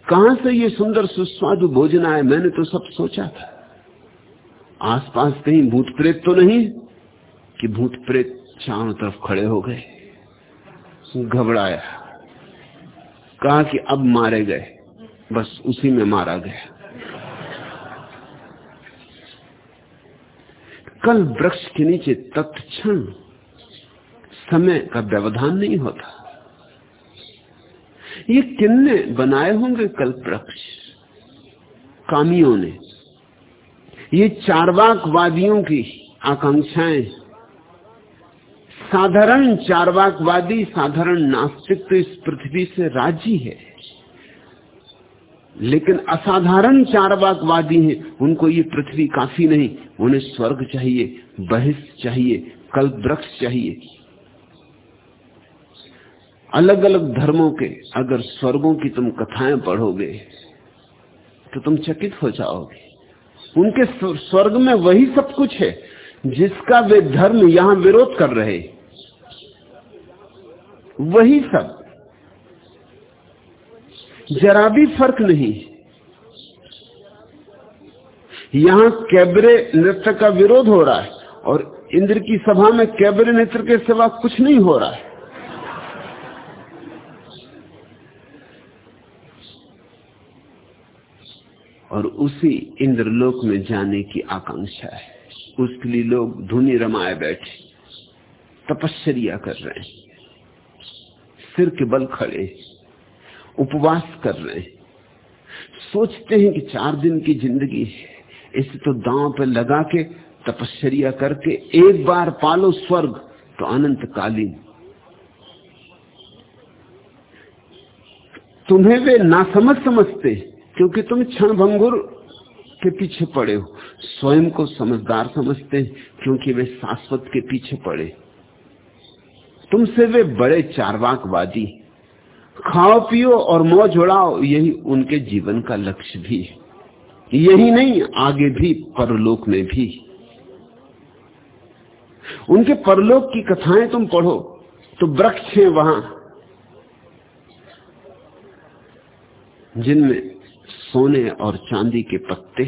कहाँ से ये सुंदर सुस्वादु भोजन आया, मैंने तो सब सोचा था। आसपास कहीं भूत प्रेत तो नहीं कि भूत प्रेत चारों तरफ़ खड़े हो गए। घबराया। कहा कि अब मारे गए। बस उसी में मारा गया। कल वृक्ष के नीचे तत्क्षण समय का व्यवधान नहीं होता। ये किन्ने बनाए होंगे कल्प वृक्ष कामियों ने। ये चारवाक वादियों की आकांक्षाएँ साधारण चारवाकवादी, साधारण नास्तिक तो इस पृथ्वी से राज़ी है। लेकिन असाधारण चारवाकवादी हैं, उनको ये पृथ्वी काफ़ी नहीं, उन्हें स्वर्ग चाहिए, बहिष्ठ चाहिए कल्प वृक्ष चाहिए। अलग अलग धर्मों के अगर स्वर्गों की तुम कथाएँ पढ़ोगे तो तुम चकित हो जाओगे। उनके स्वर्ग में वही सब कुछ है जिसका वे धर्म यहाँ विरोध कर रहे वही सब। जरा भी फ़र्क नहीं। यहाँ कैबरे नृत्य का विरोध हो रहा है और इंद्र की सभा में कैबरे नृत्य के सिवा कुछ नहीं हो रहा है। और उसी इंद्रलोक में जाने की आकांक्षा है। उसके लिए लोग धुनी रमाए बैठे, तपश्चर्या कर रहे हैं। सिर के बल खड़े, उपवास कर रहे हैं। सोचते हैं कि चार दिन की ज़िंदगी है। इसे तो दांव पर लगा के तपश्चर्या करके एक बार पालो स्वर्ग तो अनंत कालीन तुम्हें वे नासमझ समझते क्योंकि तुम क्षण भंगुर के पीछे पड़े हो। स्वयं को समझदार समझते हैं, क्योंकि वे शाश्वत के पीछे पड़े। तुमसे वे बड़े चारवाकवादी खाओ, पियो और मौज उड़ाओ, यही उनके जीवन का लक्ष्य भी है। यही नहीं, आगे भी, परलोक में भी। उनके परलोक की कथाएँ तुम पढ़ो तो वृक्ष हैं वहाँ, जिनमें सोने और चांदी के पत्ते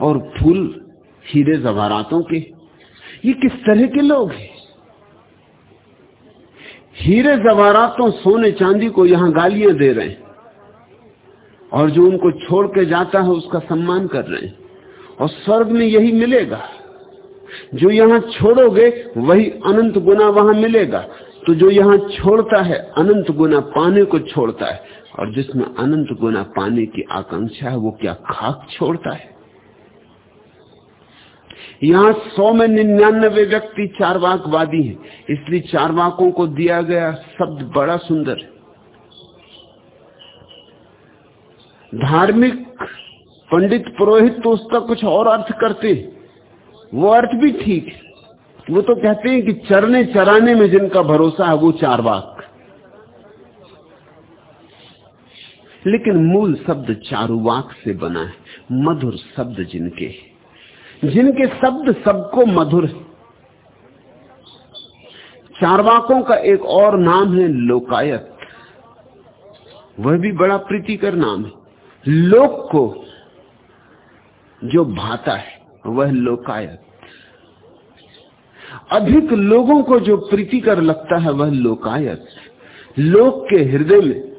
और फूल हीरे जवारातों के। ये किस तरह के लोग हैं? हीरे जवारातों सोने, चांदी को यहाँ गालियाँ दे रहे हैं और जो उनको छोड़ के जाता है उसका सम्मान कर रहे हैं। और स्वर्ग में यही मिलेगा। जो यहाँ छोड़ोगे, वही अनंत गुना वहाँ मिलेगा। तो जो यहाँ छोड़ता है, अनंत गुना पाने को छोड़ता है। और जिसमें अनंत गुना पाने की आकांक्षा है, वो क्या खाक छोड़ता है? यहाँ सौ में निन्यानबे व्यक्ति चारवाकवादी हैं। इसलिए चारवाकों को दिया गया शब्द बड़ा सुंदर है। धार्मिक पंडित पुरोहित तो उसका कुछ और अर्थ करते वो अर्थ भी ठीक है। वो तो कहते हैं कि चरने चराने में जिनका भरोसा है वो चारवाक। लेकिन मूल शब्द चारुवाक से बना है, मधुर शब्द जिनके। जिनके शब्द सबको मधुर चारवाकों का एक और नाम है लोकायत। वह भी बड़ा प्रीतिकर नाम है। लोक को जो भाता है, वह लोकायत। अधिक लोगों को जो प्रीतिकर लगता है वह लोकायत लोक के हृदय में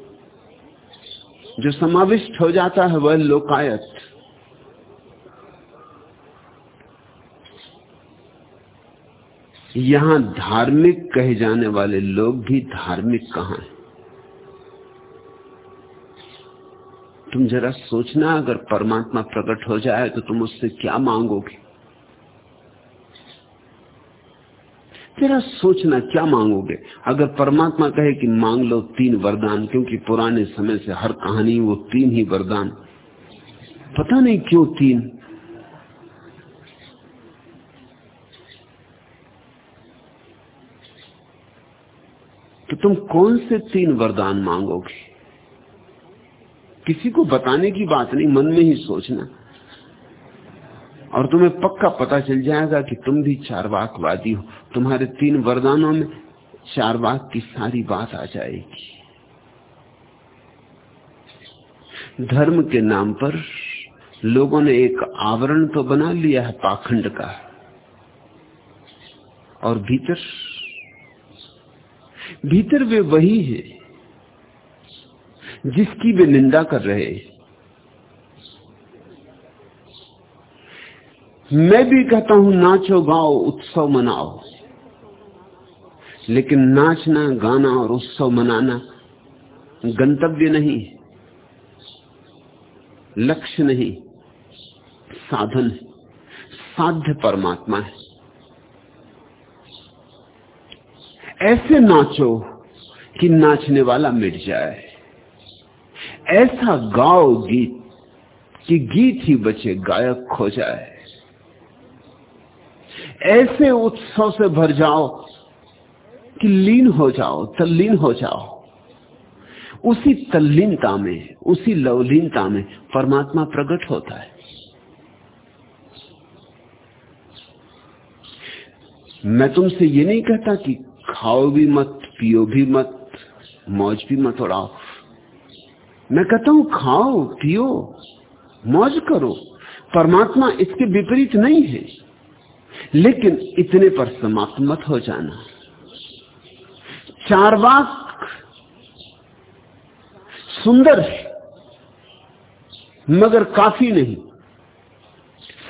जो समाविष्ट हो जाता है वह लोकायत यहाँ धार्मिक कहे जाने वाले लोग भी धार्मिक कहाँ हैं? तुम जरा सोचना, अगर परमात्मा प्रकट हो जाए तो तुम उससे क्या मांगोगे? तेरा सोचना क्या मांगोगे? अगर परमात्मा कहे कि मांग लो तीन वरदान, क्योंकि पुराने समय से हर कहानी वो तीन ही वरदान। पता नहीं क्यों तीन? तो तुम कौन से तीन वरदान मांगोगे? किसी को बताने की बात नहीं, मन में ही सोचना। और तुम्हें पक्का पता चल जाएगा कि तुम भी चारवाकवादी हो। तुम्हारे तीन वरदानों में चारवाक की सारी बात आ जाएगी। धर्म के नाम पर लोगों ने एक आवरण तो बना लिया है पाखंड का, और भीतर भीतर वे वही है जिसकी वे निंदा कर रहे हैं। मैं भी कहता हूँ, नाचो, गाओ, उत्सव मनाओ। लेकिन नाचना, गाना और उत्सव मनाना गंतव्य नहीं, लक्ष्य नहीं, साधन साध्य परमात्मा है। ऐसे नाचो कि नाचने वाला मिट जाए। ऐसा गाओ गीत कि गीत ही बचे, गायक खो जाए। ऐसे उत्सव से भर जाओ कि लीन हो जाओ, तल्लीन हो जाओ। उसी तल्लीनता में, उसी लवलीनता में परमात्मा प्रकट होता है। मैं तुमसे ये नहीं कहता कि खाओ भी मत, पियो भी मत, मौज भी मत उड़ाओ। मैं कहता हूँ, खाओ, पियो, मौज करो। परमात्मा इसके विपरीत नहीं है। लेकिन इतने पर समाप्त मत हो जाना। चार वाक सुंदर है, मगर काफ़ी नहीं।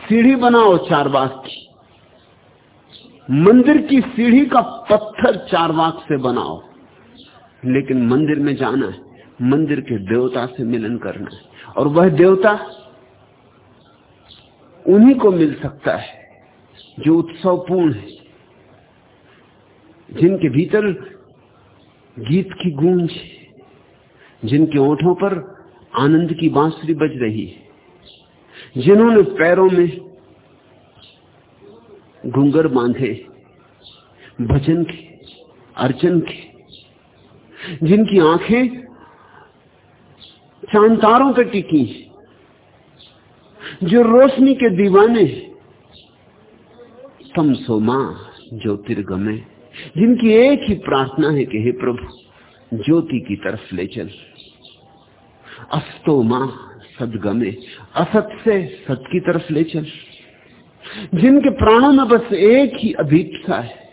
सीढ़ी बनाओ चार वाक की। मंदिर की सीढ़ी का पत्थर चार वाक से बनाओ। लेकिन मंदिर में जाना है, मंदिर के देवता से मिलन करना है। और वह देवता उन्हीं को मिल सकता है। जो उत्सवपूर्ण है, जिनके भीतर गीत की गूंज जिनके ओठों पर आनंद की बांसुरी बज रही है, जिन्होंने पैरों में घुंगर बांधे, भजन के, अर्चन के, जिनकी आँखें चांतारों पर टिकी जो रोशनी के दीवाने तम सो माँ ज्योतिर्गमे, जिनकी एक ही प्रार्थना है कि हे प्रभु, ज्योति की तरफ़ ले चल। अस्तो माँ सदगमे, असत से सत की तरफ़ ले चल। जिनके प्राणों में बस एक ही अभीपसा है।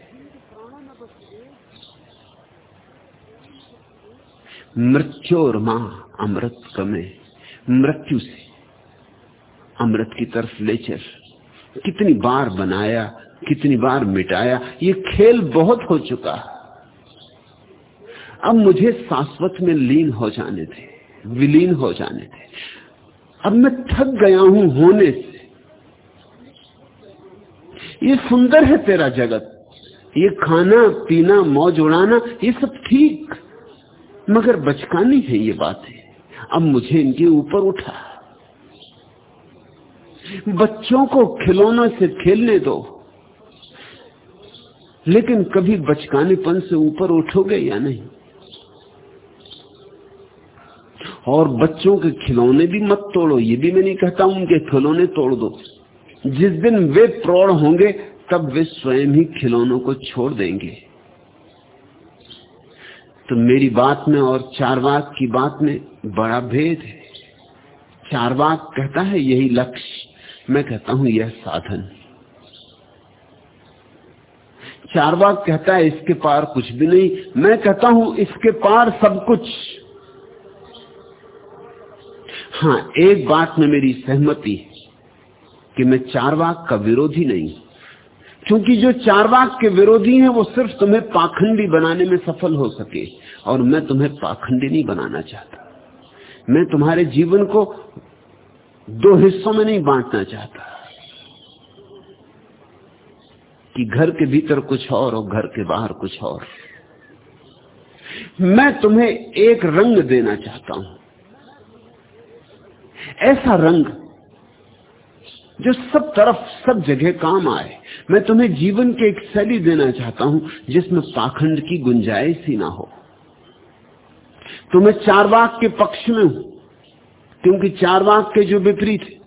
मृत्योर माँ अमृत कमे मृत्यु से अमृत की तरफ़ ले चल। कितनी बार बनाया कितनी बार मिटाया, ये खेल बहुत हो चुका। अब मुझे शाश्वत में लीन हो जाने थे विलीन हो जाने थे अब मैं थक गया हूँ होने से। ये सुंदर है तेरा जगत। ये खाना, पीना, मौज उड़ाना, ये सब ठीक। मगर बचकानी है ये बातें। अब मुझे इनके ऊपर उठा। बच्चों को खिलौनों से खेलने दो। लेकिन कभी बचकानेपन से ऊपर उठोगे या नहीं? और बच्चों के खिलौने भी मत तोड़ो, ये भी मैं नहीं कहता उनके खिलौने तोड़ दो। जिस दिन वे प्रौढ़ होंगे, तब वे स्वयं ही खिलौनों को छोड़ देंगे। तो मेरी बात में और चारवाक की बात में बड़ा भेद है। चारवाक कहता है यही लक्ष्य। मैं कहता हूँ यह साधन। चारवाक कहता है, इसके पार कुछ भी नहीं। मैं कहता हूँ, इसके पार सब कुछ। हाँ एक बात में मेरी सहमति है कि मैं चारवाक का विरोधी नहीं। क्योंकि जो चारवाक के विरोधी हैं, वो सिर्फ़ तुम्हें पाखंडी बनाने में सफल हो सके, और मैं तुम्हें पाखंडी नहीं बनाना चाहता। मैं तुम्हारे जीवन को दो हिस्सों में नहीं बांटना चाहता। कि घर के भीतर कुछ और और घर के बाहर कुछ और। मैं तुम्हें एक रंग देना चाहता हूँ। ऐसा रंग जो सब तरफ़, सब जगह काम आए। मैं तुम्हें जीवन के एक शैली देना चाहता हूँ, जिसमें पाखंड की गुंजाइश ही ना हो। तो मैं चार वाक के पक्ष में हूँ, क्योंकि चार वाक के जो विपरीत,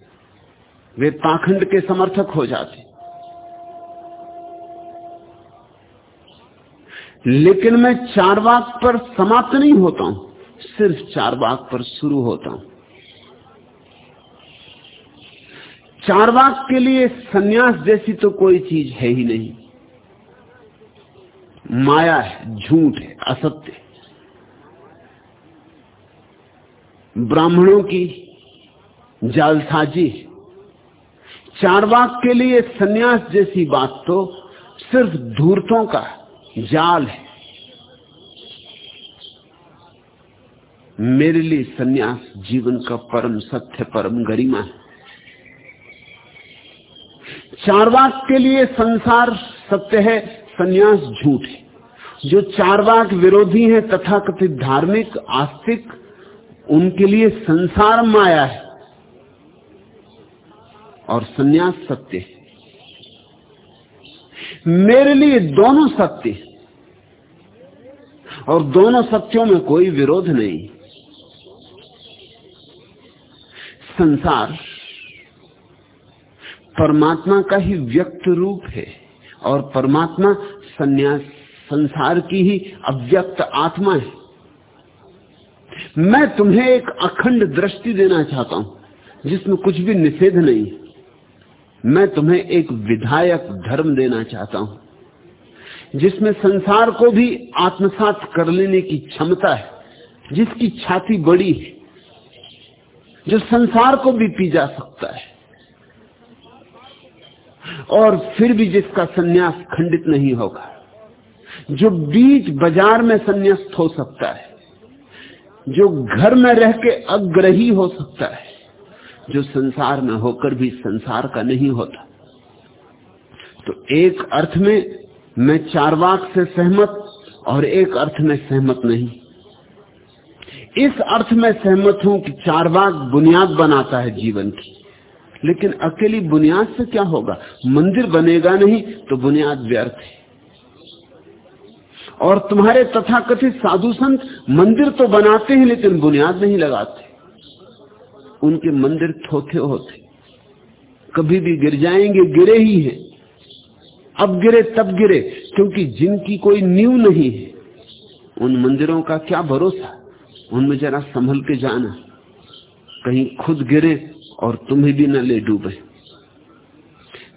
वे पाखंड के समर्थक हो जाते। लेकिन मैं चार वाक पर समाप्त नहीं होता हूँ, सिर्फ़ चार वाक पर शुरू होता हूँ। चार वाक के लिए सन्यास जैसी तो कोई चीज़ है ही नहीं। माया है, झूठ है, असत्य ब्राह्मणों की जालसाजी चार चारवाक के लिए सन्यास जैसी बात तो सिर्फ़ धूर्तों का जाल है। मेरे लिए सन्यास जीवन का परम सत्य, परम गरिमा है। चारवाक के लिए संसार सत्य है, सन्यास झूठ है। जो चारवाक विरोधी हैं, तथाकथित धार्मिक, आस्तिक, उनके लिए संसार माया है और सन्यास सत्य है। मेरे लिए दोनों सत्य और दोनों सत्यों में कोई विरोध नहीं। संसार परमात्मा का ही व्यक्त रूप है और परमात्मा संन्यास, संसार की ही अव्यक्त आत्मा है। मैं तुम्हें एक अखंड दृष्टि देना चाहता हूँ, जिसमें कुछ भी निषेध नहीं। मैं तुम्हें एक विधायक धर्म देना चाहता हूँ। जिसमें संसार को भी आत्मसात कर लेने की क्षमता है, जिसकी छाती बड़ी है, जो संसार को भी पी जा सकता है, और फिर भी जिसका सन्यास खंडित नहीं होगा, जो बीच बाज़ार में संन्यास्त हो सकता है, जो घर में रह के अग्रही हो सकता है, जो संसार में होकर भी संसार का नहीं होता। तो एक अर्थ में मैं चारवाक से सहमत और एक अर्थ में सहमत नहीं। इस अर्थ में सहमत हूँ कि चारवाक बुनियाद बनाता है जीवन की। लेकिन अकेली बुनियाद से क्या होगा? मंदिर बनेगा नहीं तो बुनियाद व्यर्थ है। और तुम्हारे तथाकथित साधु संत मंदिर तो बनाते हैं लेकिन बुनियाद नहीं लगाते। उनके मंदिर थोथे होते। कभी भी गिर जाएँगे, गिरे ही हैं। अब गिरे, तब गिरे, क्योंकि जिनकी कोई नींव नहीं है, उन मंदिरों का क्या भरोसा? उनमें जरा संभल के जाना। कहीं खुद गिरे और तुम्हें भी न ले डूबे।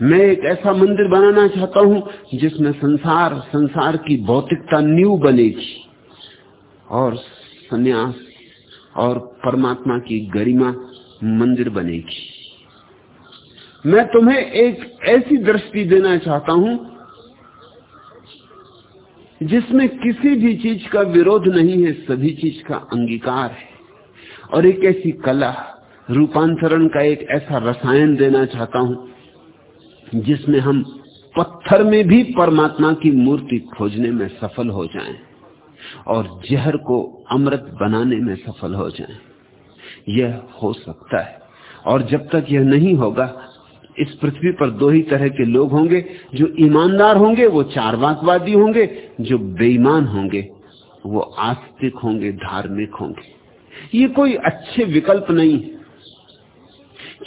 मैं एक ऐसा मंदिर बनाना चाहता हूँ, जिसमें संसार संसार की भौतिकता न्यू बनेगी और सन्यास और परमात्मा की गरिमा मंदिर बनेगी। मैं तुम्हें एक ऐसी दृष्टि देना चाहता हूँ, जिसमें किसी भी चीज़ का विरोध नहीं है, सभी चीज़ का अंगीकार है। और एक ऐसी कला, रूपांतरण का एक ऐसा रसायन देना चाहता हूँ, जिसमें हम पत्थर में भी परमात्मा की मूर्ति खोजने में सफल हो जाएँ और जहर को अमृत बनाने में सफल हो जाएँ। यह हो सकता है। और जब तक यह नहीं होगा इस पृथ्वी पर दो ही तरह के लोग होंगे, जो ईमानदार होंगे, वो चारवाकवादी होंगे, जो बेईमान होंगे, वो आस्तिक होंगे, धार्मिक होंगे। ये कोई अच्छे विकल्प नहीं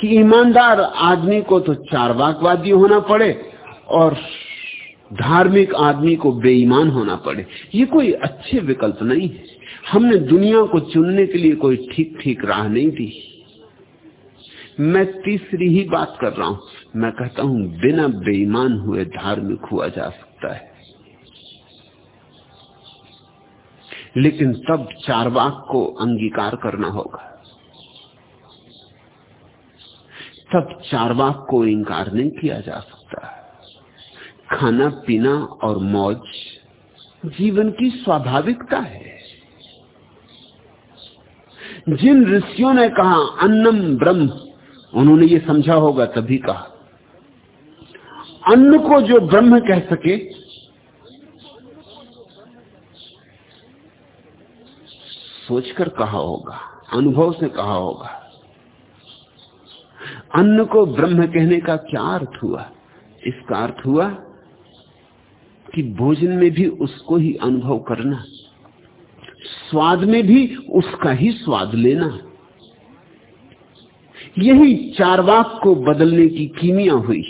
कि ईमानदार आदमी को तो चारवाकवादी होना पड़े और धार्मिक आदमी को बेईमान होना पड़े। ये कोई अच्छे विकल्प नहीं है। हमने दुनिया को चुनने के लिए कोई ठीक ठीक राह नहीं दी। मैं तीसरी ही बात कर रहा हूँ। मैं कहता हूँ, बिना बेईमान हुए धार्मिक हुआ जा सकता है। लेकिन तब चारवाक को अंगीकार करना होगा। तब चारवाक को इंकार नहीं किया जा सकता। खाना, पीना और मौज जीवन की स्वाभाविकता है। जिन ऋषियों ने कहा, अन्नम ब्रह्म उन्होंने ये समझा होगा, तभी कहा। अन्न को जो ब्रह्म कह सके, सोचकर कहा होगा, अनुभव से कहा होगा। अन्न को ब्रह्म कहने का क्या अर्थ हुआ? इसका अर्थ हुआ कि भोजन में भी उसको ही अनुभव करना, स्वाद में भी उसका ही स्वाद लेना। यही चारवाक को बदलने की कीमिया हुई।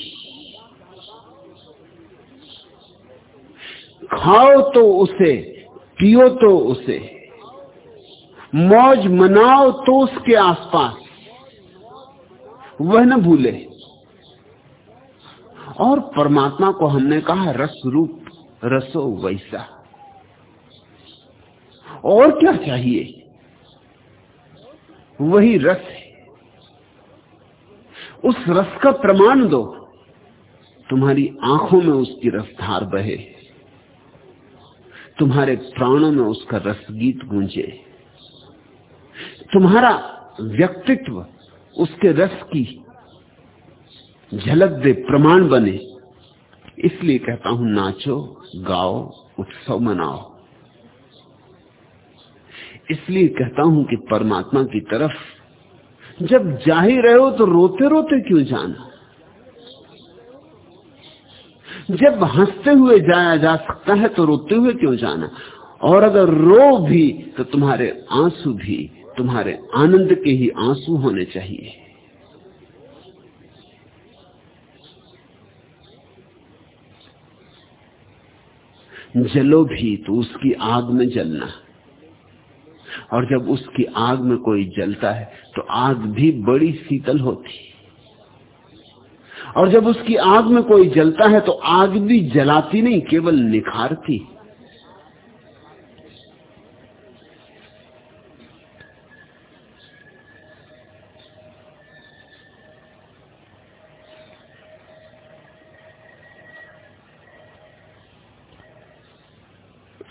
खाओ तो उसे, पियो तो उसे, मौज मनाओ तो उसके आसपास, वह न भूले। और परमात्मा को हमने कहा, रस रूप, रसो वैसा। और क्या चाहिए? वही रस है। उस रस का प्रमाण दो। तुम्हारी आँखों में उसकी रसधार बहे। तुम्हारे प्राणों में उसका रसगीत गूंजे। तुम्हारा व्यक्तित्व उसके रस की झलक दे प्रमाण बने। इसलिए कहता हूँ, नाचो, गाओ, उत्सव मनाओ। इसलिए कहता हूँ कि परमात्मा की तरफ़ जब जा ही रहे हो तो रोते रोते क्यों जाना? जब हँसते हुए जाया जा सकता है तो रोते हुए क्यों जाना? और अगर रो भी तो तुम्हारे आँसू भी, तुम्हारे आनंद के ही आँसू होने चाहिए। जलो भी तो उसकी आग में जलना। और जब उसकी आग में कोई जलता है तो आग भी बड़ी शीतल होती और जब उसकी आग में कोई जलता है तो आग भी जलाती नहीं, केवल निखारती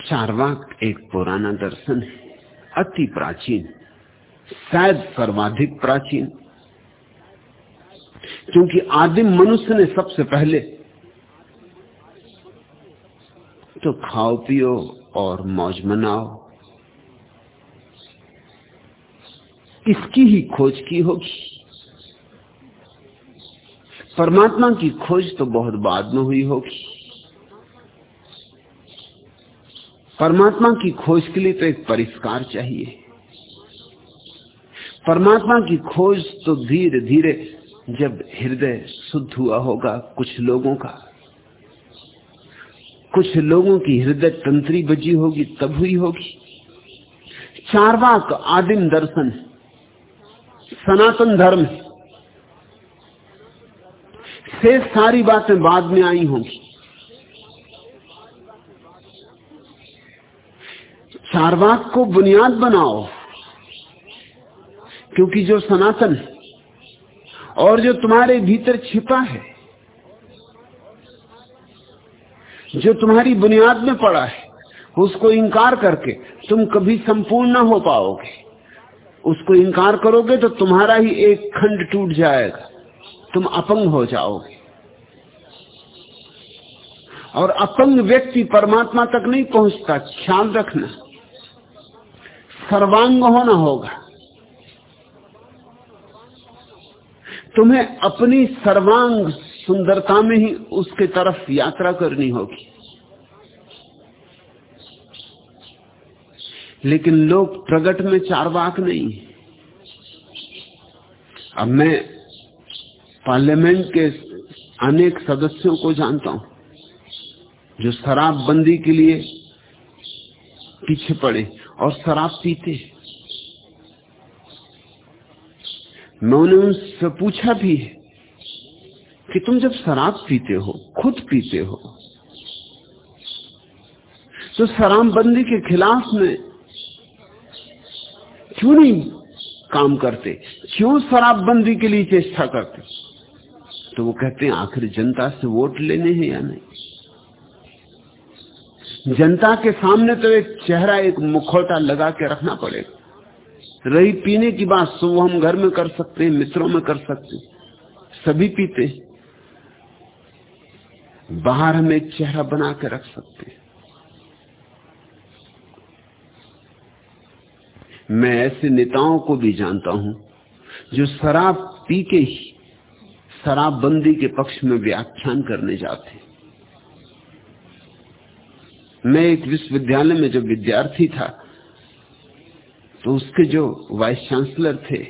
चारवाक एक पुराना दर्शन है। अति प्राचीन, शायद सर्वाधिक प्राचीन। क्योंकि आदिम मनुष्य ने सबसे पहले तो खाओ, पियो और मौज मनाओ। इसकी ही खोज की होगी। परमात्मा की खोज तो बहुत बाद में हुई होगी। परमात्मा की खोज के लिए तो एक परिष्कार चाहिए। परमात्मा की खोज तो धीरे धीरे जब हृदय शुद्ध हुआ होगा कुछ लोगों का। कुछ लोगों की हृदय तंत्री बजी होगी, तब हुई होगी। चारवाक आदिम दर्शन, सनातन धर्म, से सारी बातें बाद में आई होंगी। चारवाक को बुनियाद बनाओ। क्योंकि जो सनातन और जो तुम्हारे भीतर छिपा है, जो तुम्हारी बुनियाद में पड़ा है, उसको इंकार करके तुम कभी संपूर्ण ना हो पाओगे। उसको इंकार करोगे तो तुम्हारा ही एक खंड टूट जाएगा। तुम अपंग हो जाओगे। और अपंग व्यक्ति परमात्मा तक नहीं पहुँचता। ख्याल रखना। सर्वांग होना होगा। तुम्हें अपनी सर्वांग सुंदरता में ही उसके तरफ़ यात्रा करनी होगी। लेकिन लोग प्रगट में चार चारवाक नहीं अब मैं पार्लियामेंट के अनेक सदस्यों को जानता हूँ, जो शराबबंदी के लिए पीछे पड़े। और शराब पीते मैं उन्हें उनसे पूछा भी है कि तुम जब शराब पीते हो, खुद पीते हो तो शराबबंदी के खिलाफ में क्यों नहीं काम करते? क्यों शराबबंदी के लिए चेष्टा करते? तो वो कहते हैं, आखिर जनता से वोट लेने हैं या नहीं? जनता के सामने तो एक चेहरा, एक मुखौटा लगा के रखना पड़ेगा। रही पीने की बात सो हम घर में कर सकते हैं, मित्रों में कर सकते सभी पीते बाहर हम एक चेहरा बना के रख सकते मैं ऐसे नेताओं को भी जानता हूँ जो शराब पी के ही, शराबबंदी के पक्ष में व्याख्यान करने जाते हैं। मैं एक विश्वविद्यालय में जब विद्यार्थी था तो उसके जो वाइस चांसलर थे,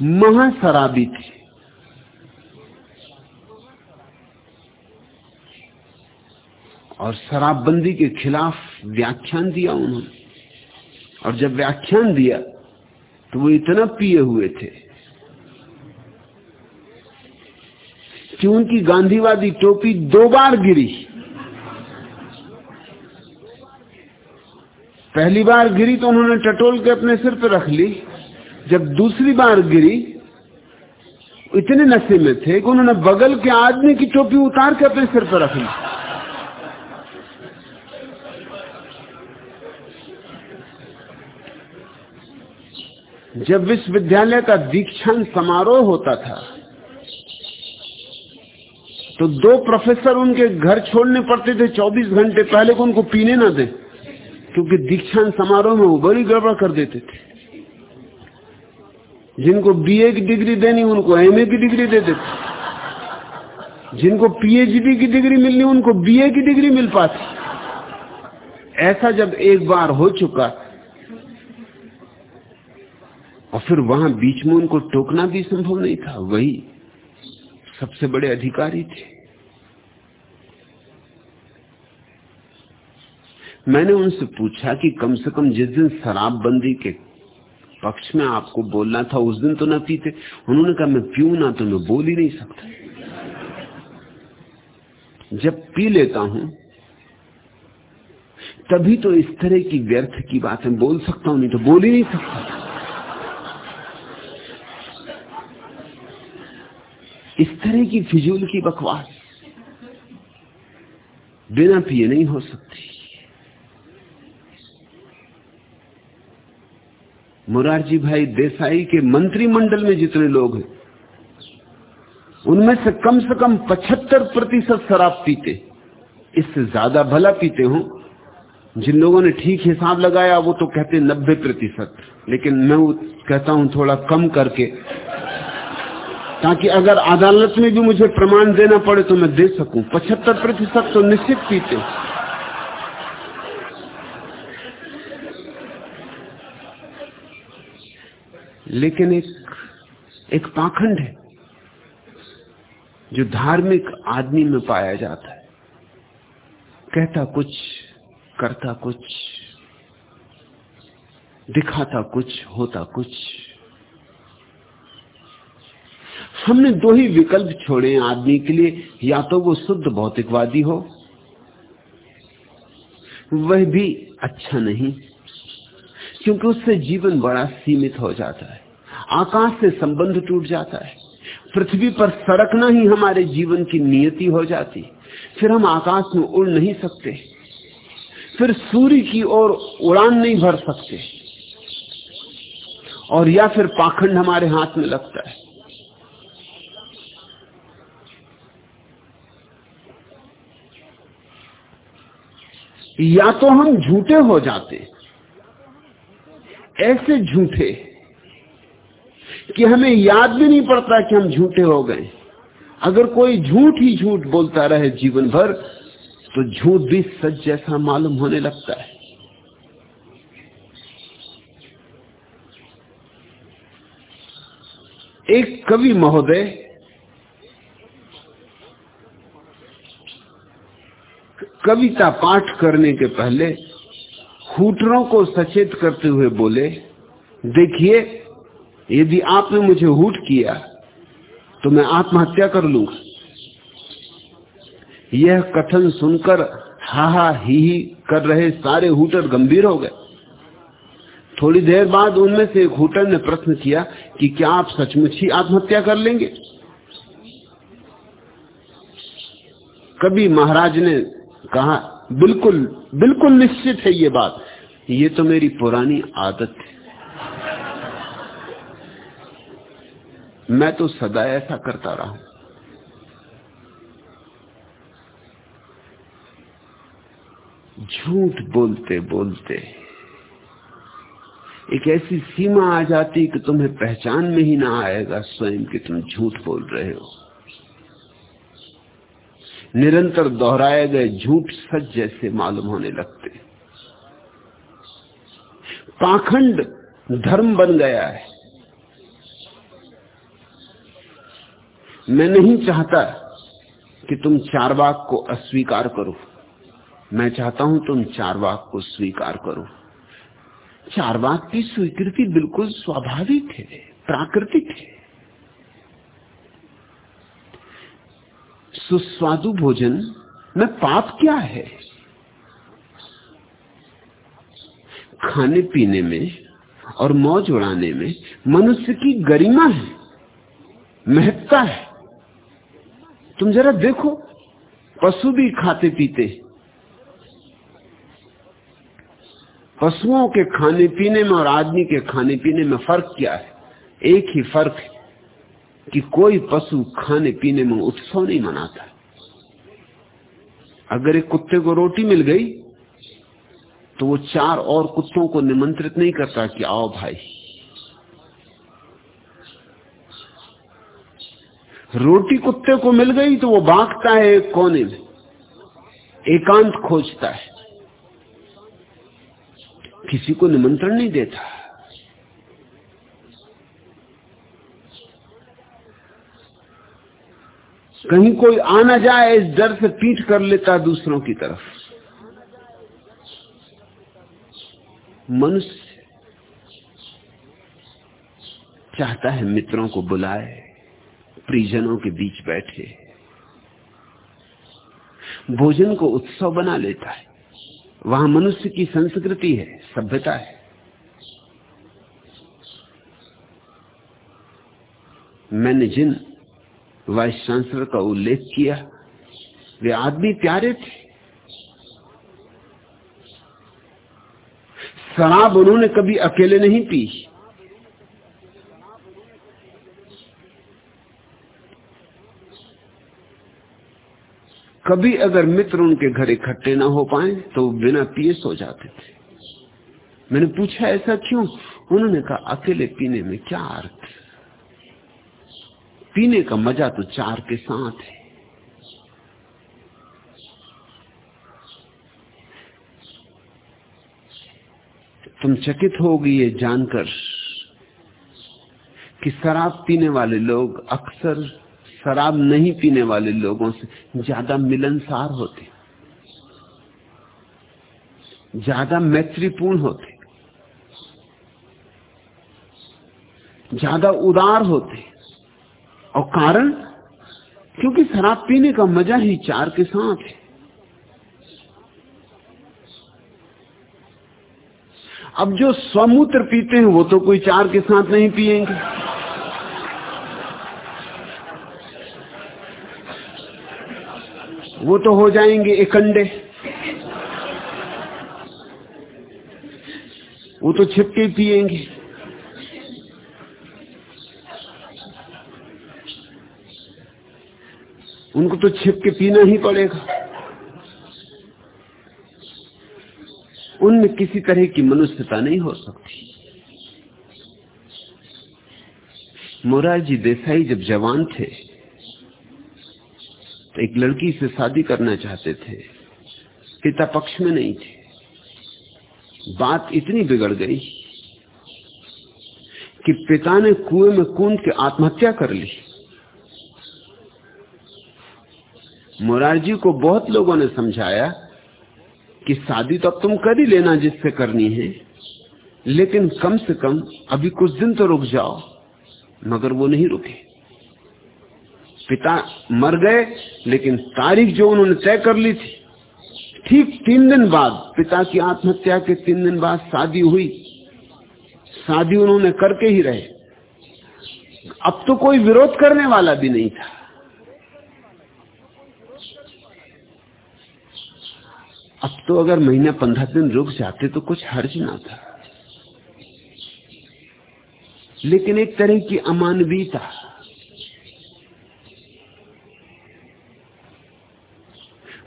महाशराबी थे। और शराबबंदी के खिलाफ व्याख्यान दिया उन्होंने। और जब व्याख्यान दिया तो वो इतना पिए हुए थे। कि उनकी गांधीवादी टोपी दो बार गिरी। पहली बार गिरी तो उन्होंने टटोल के अपने सिर पर रख ली। जब दूसरी बार गिरी, इतने नशे में थे कि उन्होंने बगल के आदमी की टोपी उतार के अपने सिर पर रख ली। जब विश्वविद्यालय का दीक्षांत समारोह होता था तो दो प्रोफेसर उनके घर छोड़ने पड़ते थे 24 घंटे पहले को उनको पीने ना दे, क्योंकि दीक्षांत समारोह में वो बड़ी गड़बड़ कर देते थे। जिनको बीए की डिग्री देनी, उनको एमए की डिग्री दे देते। जिनको पीएचडी की डिग्री मिलनी, उनको बीए की डिग्री मिल पाती। ऐसा जब एक बार हो चुका, और फिर वहाँ बीच में उनको टोकना भी संभव नहीं था, वही सबसे बड़े अधिकारी थे। मैंने उनसे पूछा कि कम से कम जिस दिन शराबबंदी के पक्ष में आपको बोलना था, उस दिन तो ना पीते। उन्होंने कहा, मैं पीऊ ना तो मैं बोल ही नहीं सकता। जब पी लेता हूँ, तभी तो इस तरह की व्यर्थ की बातें बोल सकता हूँ, नहीं तो बोल ही नहीं सकता। इस तरह की फिजूल की बकवास बिना पिए नहीं हो सकती। मुरारजी भाई देसाई के मंत्रिमंडल में जितने लोग हैं, उनमें से कम से कम 75 प्रतिशत शराब पीते। इससे ज़्यादा भला पीते हो। जिन लोगों ने ठीक हिसाब लगाया, वो तो कहते नब्बे प्रतिशत। लेकिन मैं कहता हूँ थोड़ा कम करके ताकि अगर अदालत में भी मुझे प्रमाण देना पड़े तो मैं दे सकूँ। पचहत्तर प्रतिशत तो निश्चित पीते। लेकिन एक एक पाखंड है, जो धार्मिक आदमी में पाया जाता है। कहता कुछ, करता कुछ, दिखाता कुछ, होता कुछ। हमने दो ही विकल्प छोड़े आदमी के लिए, या तो वो शुद्ध भौतिकवादी हो, वह भी अच्छा नहीं, क्योंकि उससे जीवन बड़ा सीमित हो जाता है, आकाश से संबंध टूट जाता है, पृथ्वी पर सड़कना ही हमारे जीवन की नियति हो जाती, फिर हम आकाश में उड़ नहीं सकते, फिर सूर्य की ओर उड़ान नहीं भर सकते, और या फिर पाखंड हमारे हाथ में लगता है। या तो हम झूठे हो जाते, ऐसे झूठे कि हमें याद भी नहीं पड़ता कि हम झूठे हो गए। अगर कोई झूठ ही झूठ बोलता रहे जीवन भर तो झूठ भी सच जैसा मालूम होने लगता है। एक कवि महोदय कविता पाठ करने के पहले हुटरों को सचेत करते हुए बोले, देखिए, यदि आपने मुझे हुट किया तो मैं आत्महत्या कर लूँगा। यह कथन सुनकर हा हा ही ही कर रहे सारे हुटर गंभीर हो गए। थोड़ी देर बाद उनमें से एक हुटर ने प्रश्न किया कि क्या आप सचमुच ही आत्महत्या कर लेंगे? कभी महाराज ने कहा, बिल्कुल बिल्कुल निश्चित है ये बात। ये तो मेरी पुरानी आदत है। मैं तो सदा ऐसा करता रहा हूँ। झूठ बोलते बोलते, एक ऐसी सीमा आ जाती कि तुम्हें पहचान में ही ना आएगा स्वयं कि तुम झूठ बोल रहे हो। निरंतर दोहराए गए झूठ सच जैसे मालूम होने लगते। पाखंड धर्म बन गया है। मैं नहीं चाहता कि तुम चारवाक को अस्वीकार करो। मैं चाहता हूँ तुम चार चारवाक को स्वीकार करो। चारवाक की स्वीकृति बिल्कुल स्वाभाविक है, प्राकृतिक है। सुस्वादु भोजन में पाप क्या है? खाने पीने में और मौज उड़ाने में मनुष्य की गरिमा है महत्ता है। तुम जरा देखो, पशु भी खाते पीते। पशुओं के खाने पीने में और आदमी के खाने पीने में फ़र्क क्या है? एक ही फ़र्क है। कि कोई पशु खाने पीने में उत्सव नहीं मनाता। अगर एक कुत्ते को रोटी मिल गई तो वो चार और कुत्तों को निमंत्रित नहीं करता कि आओ भाई। रोटी कुत्ते को मिल गई तो वो भागता है कोने में, एकांत खोजता है। किसी को निमंत्रण नहीं देता। कहीं कोई आना जाए, इस डर से पीठ कर लेता दूसरों की तरफ़। मनुष्य चाहता है मित्रों को बुलाए परिजनों के बीच बैठे। भोजन को उत्सव बना लेता है। वहाँ मनुष्य की संस्कृति है, सभ्यता है। मैंने जिन वाइस चांसलर का उल्लेख किया। वे आदमी प्यारे थे। शराब उन्होंने कभी अकेले नहीं पी। कभी अगर मित्र उनके घर इकट्ठे ना हो पाए तो वो बिना पिए सो जाते थे। मैंने पूछा, ऐसा क्यों? उन्होंने कहा, अकेले पीने में क्या अर्थ पीने का मज़ा तो चार के साथ है। तुम चकित होगी ये जानकर कि शराब पीने वाले लोग अक्सर शराब नहीं पीने वाले लोगों से ज़्यादा मिलनसार होते, ज़्यादा मैत्रीपूर्ण होते, ज़्यादा उदार होते। और कारण? क्योंकि शराब पीने का मज़ा ही चार के साथ है। अब जो स्वमूत्र पीते हैं, वो तो कोई चार के साथ नहीं पिएँगे। वो तो हो जाएँगे एकंडे। वो तो छिपके पिएँगे। उनको तो छिप के पीना ही पड़ेगा। उनमें किसी तरह की मनुष्यता नहीं हो सकती। मोरारजी देसाई जब जवान थे तो एक लड़की से शादी करना चाहते थे। पिता पक्ष में नहीं थे। बात इतनी बिगड़ गई कि पिता ने कुएँ में कूद के आत्महत्या कर ली। मुरारजी को बहुत लोगों ने समझाया कि शादी तो अब तुम कर ही लेना जिससे करनी है, लेकिन कम से कम अभी कुछ दिन तो रुक जाओ, मगर वो नहीं रुके। पिता मर गए, लेकिन तारीख जो उन्होंने तय कर ली थी, ठीक तीन दिन बाद, पिता की आत्महत्या के तीन दिन बाद शादी हुई। शादी उन्होंने करके ही रहे। अब तो कोई विरोध करने वाला भी नहीं था। अब तो अगर महीना पंद्रह दिन रुक जाते तो कुछ हर्ज ना था। लेकिन एक तरह की अमानवीयता।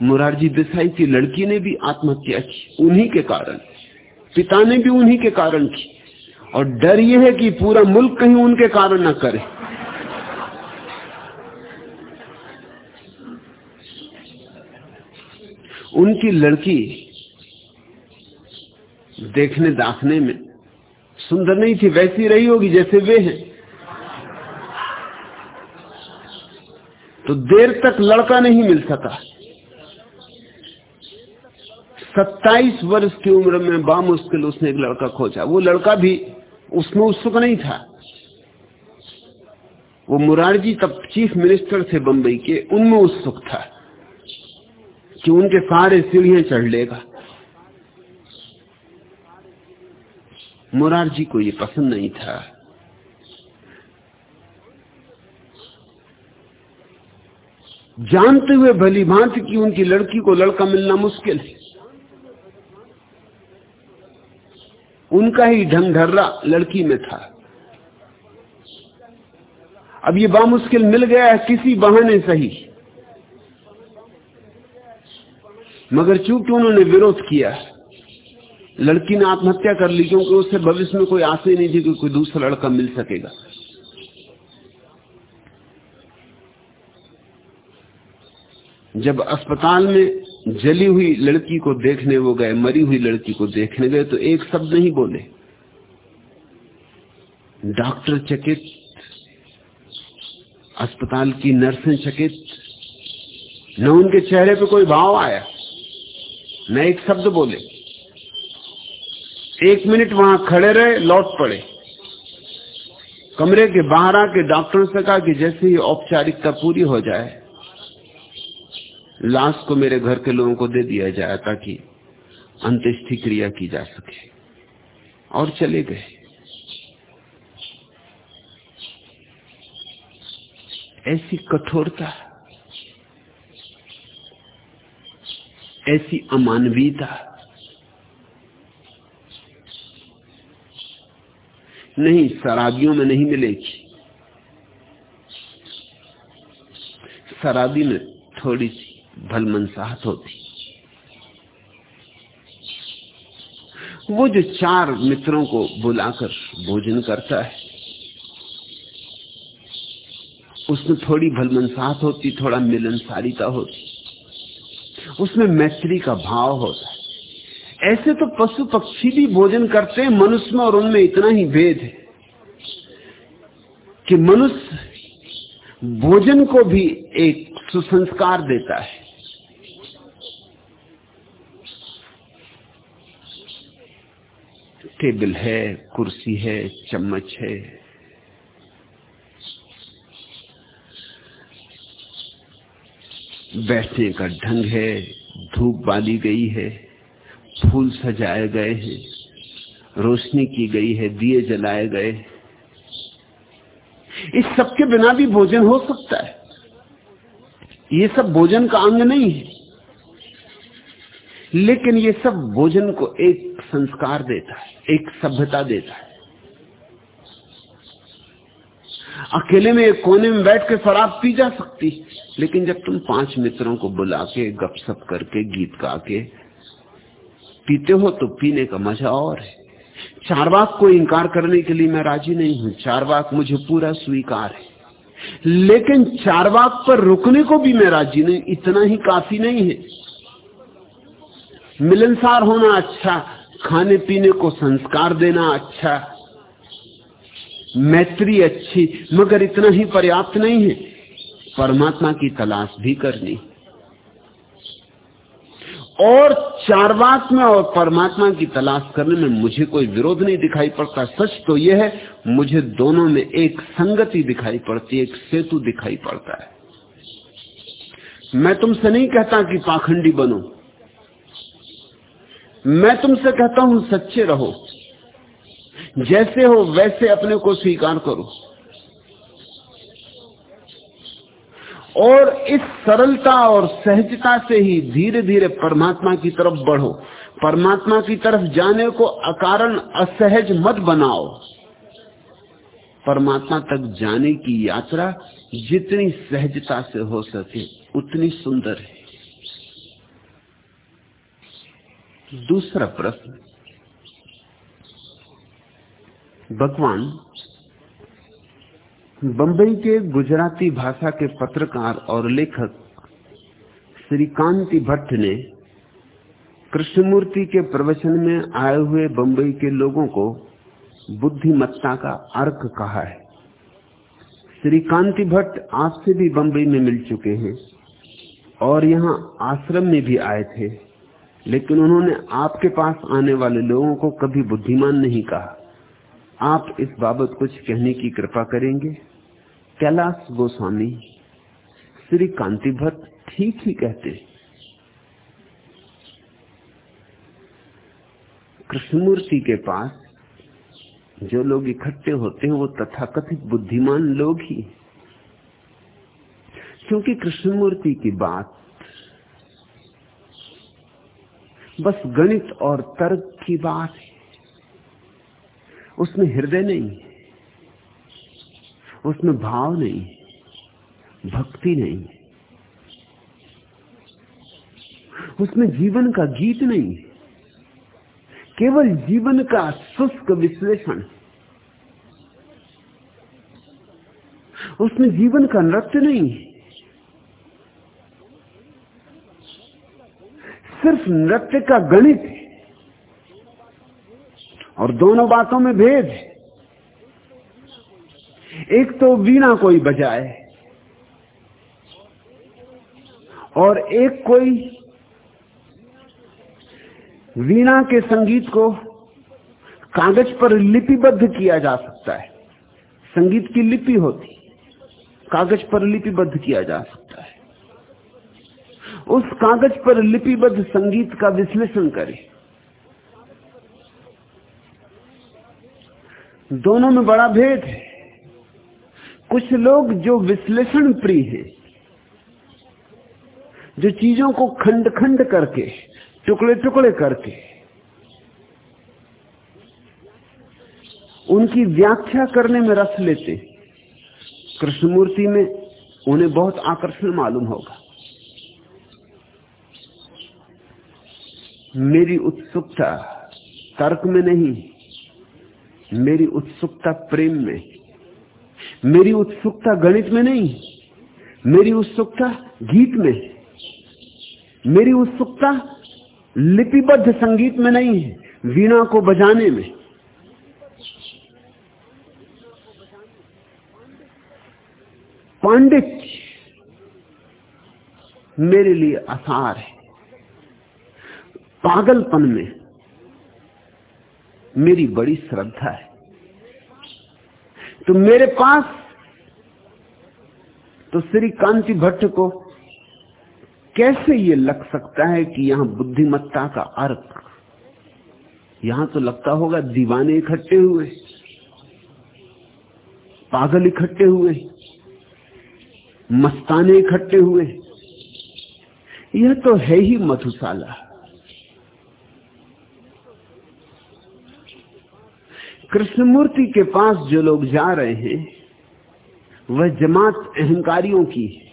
मुरारजी देसाई की लड़की ने भी आत्महत्या की, उन्हीं के कारण। पिता ने भी उन्हीं के कारण की। और डर यह है कि पूरा मुल्क कहीं उनके कारण ना करे। उनकी लड़की देखने दाखने में सुंदर नहीं थी, वैसी रही होगी जैसे वे हैं। तो देर तक लड़का नहीं मिल सका। सत्ताईस वर्ष की उम्र में बामुश्किल उसने एक लड़का खोजा। वो लड़का भी उसमें उत्सुक नहीं था। वो मुरारजी तब चीफ मिनिस्टर थे बंबई के, उनमें उत्सुक था। कि उनके सारे सीढ़ियाँ चढ़ लेगा। मुरारजी को ये पसंद नहीं था। जानते हुए भली भांति कि उनकी लड़की को लड़का मिलना मुश्किल है। उनका ही ढंग ढर्रा लड़की में था। अब ये बामुश्किल मिल गया है, किसी बहाने सही। मगर चूँकि उन्होंने विरोध किया, लड़की ने आत्महत्या कर ली क्योंकि उससे भविष्य में कोई आशा नहीं थी कि कोई दूसरा लड़का मिल सकेगा। जब अस्पताल में जली हुई लड़की को देखने वो गए, मरी हुई लड़की को देखने गए तो एक शब्द नहीं बोले। डॉक्टर चकित, अस्पताल की नर्सें चकित, न उनके चेहरे पे कोई भाव आया। न एक शब्द बोले। एक मिनट वहाँ खड़े रहे, लौट पड़े। कमरे के बाहर आके डॉक्टर से कहा कि जैसे ही औपचारिकता पूरी हो जाए, लाश को मेरे घर के लोगों को दे दिया जाए ताकि अंत्येष्टि क्रिया की जा सके। और चले गए। ऐसी कठोरता ऐसी अमानवीयता। नहीं शराबियों में नहीं मिलेगी। शराबी में थोड़ी सी भलमनसाहत होती। वो जो चार मित्रों को बुलाकर भोजन करता है, उसमें थोड़ी भलमनसाहत होती, थोड़ा मिलनसारिता होती। उसमें मैत्री का भाव होता है। ऐसे तो पशु पक्षी भी भोजन करते हैं, मनुष्य में और उनमें इतना ही भेद है कि मनुष्य भोजन को भी एक सुसंस्कार देता है। टेबल है, कुर्सी है, चम्मच है बैठने का ढंग है, धूप बाली गई है, फूल सजाए गए हैं, रोशनी की गई है, दिए जलाए गए इस सब के बिना भी भोजन हो सकता है। ये सब भोजन का अंग नहीं है। लेकिन ये सब भोजन को एक संस्कार देता है, एक सभ्यता देता है। अकेले में एक कोने में बैठ के शराब पी जा सकती। लेकिन जब तुम पाँच मित्रों को बुला के, गपशप करके, गीत गा के पीते हो तो पीने का मज़ा और है। चार बात को इंकार करने के लिए मैं राज़ी नहीं हूँ। चार बात मुझे पूरा स्वीकार है। लेकिन चार बात पर रुकने को भी मैं राज़ी नहीं, इतना ही काफ़ी नहीं है। मिलनसार होना अच्छा खाने पीने को संस्कार देना अच्छा मैत्री अच्छी, मगर इतना ही पर्याप्त नहीं है। परमात्मा की तलाश भी करनी। और चारवाक में और परमात्मा की तलाश करने में मुझे कोई विरोध नहीं दिखाई पड़ता। सच तो यह है, मुझे दोनों में एक संगति दिखाई पड़ती है एक सेतु दिखाई पड़ता है। मैं तुमसे नहीं कहता कि पाखंडी बनो। मैं तुमसे कहता हूँ, सच्चे रहो। जैसे हो वैसे अपने को स्वीकार करो। और इस सरलता और सहजता से ही धीरे धीरे परमात्मा की तरफ़ बढ़ो। परमात्मा की तरफ़ जाने को अकारण असहज मत बनाओ। परमात्मा तक जाने की यात्रा जितनी सहजता से हो सके, उतनी सुंदर है। दूसरा प्रश्न भगवान बंबई के गुजराती भाषा के पत्रकार और लेखक श्री कांति भट्ट ने कृष्णमूर्ति के प्रवचन में आए हुए बंबई के लोगों को बुद्धिमत्ता का अर्क कहा है। श्री कांति भट्ट आपसे भी बंबई में मिल चुके हैं और यहाँ आश्रम में भी आए थे, लेकिन उन्होंने आपके पास आने वाले लोगों को कभी बुद्धिमान नहीं कहा। आप इस बाबत कुछ कहने की कृपा करेंगे? कैलाश गोस्वामी, श्री कांति भट्ट ठीक ही कहते कृष्णमूर्ति के पास जो लोग इकट्ठे होते हैं, वो तथाकथित बुद्धिमान लोग ही। क्योंकि कृष्णमूर्ति की बात बस गणित और तर्क की बात है। उसमें हृदय नहीं है, उसमें भाव नहीं भक्ति नहीं उसमें जीवन का गीत नहीं केवल जीवन का शुष्क विश्लेषण उसमें जीवन का नृत्य नहीं सिर्फ़ नृत्य का गणित और दोनों बातों में भेद है। एक तो वीणा कोई बजाए और एक कोई वीणा के संगीत को कागज़ पर लिपिबद्ध किया जा सकता है। संगीत की लिपि होती, कागज़ पर लिपिबद्ध किया जा सकता है। उस कागज़ पर लिपिबद्ध संगीत का विश्लेषण करें। दोनों में बड़ा भेद है। कुछ लोग जो विश्लेषण प्रिय है, जो चीज़ों को खंड खंड करके टुकड़े टुकड़े करके, उनकी व्याख्या करने में रस लेते कृष्णमूर्ति में उन्हें बहुत आकर्षण मालूम होगा। मेरी उत्सुकता तर्क में नहीं मेरी उत्सुकता प्रेम में, मेरी उत्सुकता गणित में नहीं, मेरी उत्सुकता गीत में, मेरी उत्सुकता लिपिबद्ध संगीत में नहीं है वीणा को बजाने में। पांडित मेरे लिए आसार है। पागलपन में मेरी बड़ी श्रद्धा है। तो मेरे पास तो श्री कांति भट्ट को कैसे ये लग सकता है कि यहाँ बुद्धिमत्ता का अर्थ यहाँ तो लगता होगा दीवाने इकट्ठे हुए, पागल इकट्ठे हुए, मस्ताने इकट्ठे हुए। यह तो है ही मधुशाला। कृष्णमूर्ति के पास जो लोग जा रहे हैं, वह जमात अहंकारियों की है।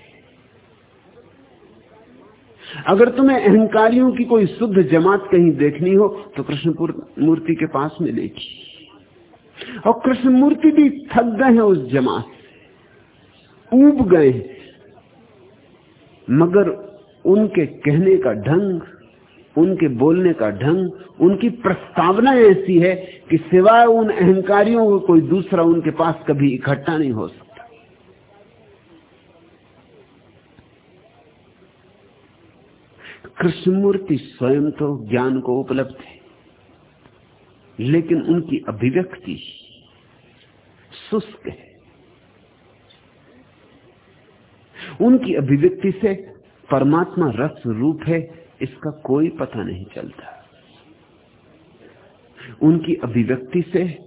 अगर तुम्हें अहंकारियों की कोई शुद्ध जमात कहीं देखनी हो तो कृष्णपुर मूर्ति के पास मिलेगी। और कृष्णमूर्ति भी थक गए हैं उस जमात ऊब गए मगर उनके कहने का ढंग उनके बोलने का ढंग, उनकी प्रस्तावना ऐसी है कि सिवाय उन अहंकारियों को कोई दूसरा उनके पास कभी इकट्ठा नहीं हो सकता। कृष्णमूर्ति स्वयं तो ज्ञान को उपलब्ध है, लेकिन उनकी अभिव्यक्ति शुष्क है। उनकी अभिव्यक्ति से परमात्मा रस रूप है इसका कोई पता नहीं चलता। उनकी अभिव्यक्ति से,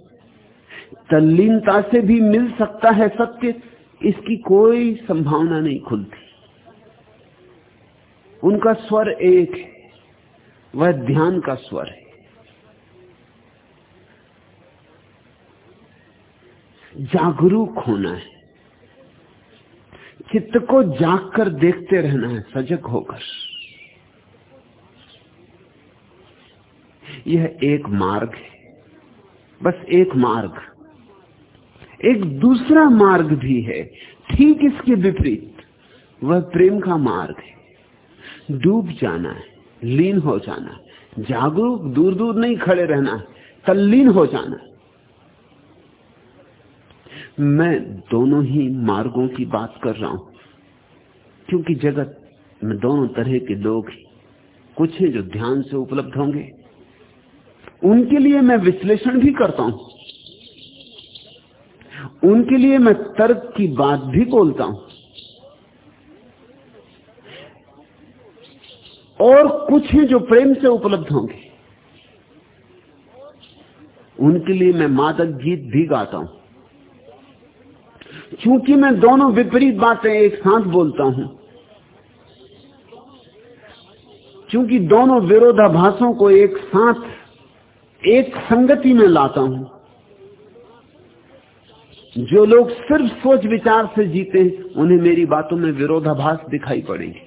तल्लीनता से भी मिल सकता है सत्य, इसकी कोई संभावना नहीं खुलती। उनका स्वर एक है, वह ध्यान का स्वर है। जागरूक होना है। चित्त को जाग कर देखते रहना है, सजग होकर। यह एक मार्ग है। बस एक मार्ग। एक दूसरा मार्ग भी है। ठीक इसके विपरीत, वह प्रेम का मार्ग है। डूब जाना है, लीन हो जाना जागरूक दूर दूर नहीं खड़े रहना है तल्लीन हो जाना मैं दोनों ही मार्गों की बात कर रहा हूँ, क्योंकि जगत में दोनों तरह के लोग कुछ हैं जो ध्यान से उपलब्ध होंगे उनके लिए मैं विश्लेषण भी करता हूँ। उनके लिए मैं तर्क की बात भी बोलता हूँ। और कुछ हैं जो प्रेम से उपलब्ध होंगे। उनके लिए मैं मादक गीत भी गाता हूँ। क्योंकि मैं दोनों विपरीत बातें एक साथ बोलता हूँ क्योंकि दोनों विरोधाभासों को एक साथ एक संगति में लाता हूँ। जो लोग सिर्फ़ सोच विचार से जीते हैं, उन्हें मेरी बातों में विरोधाभास दिखाई पड़ेगी,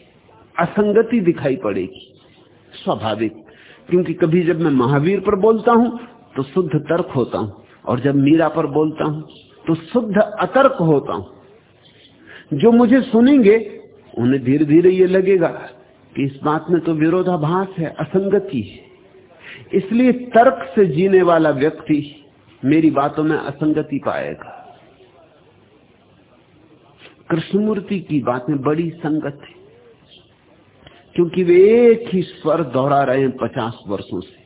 असंगति दिखाई पड़ेगी, स्वाभाविक। क्योंकि कभी जब मैं महावीर पर बोलता हूँ तो शुद्ध तर्क होता हूँ, और जब मीरा पर बोलता हूँ तो शुद्ध अतर्क होता हूँ। जो मुझे सुनेंगे, उन्हें धीरे धीरे ये लगेगा कि इस बात में तो विरोधाभास है, असंगति है। इसलिए तर्क से जीने वाला व्यक्ति मेरी बातों में असंगति पाएगा। कृष्णमूर्ति की बातें बड़ी संगत है, क्योंकि वे एक ही स्वर दोहरा रहे हैं पचास वर्षों से।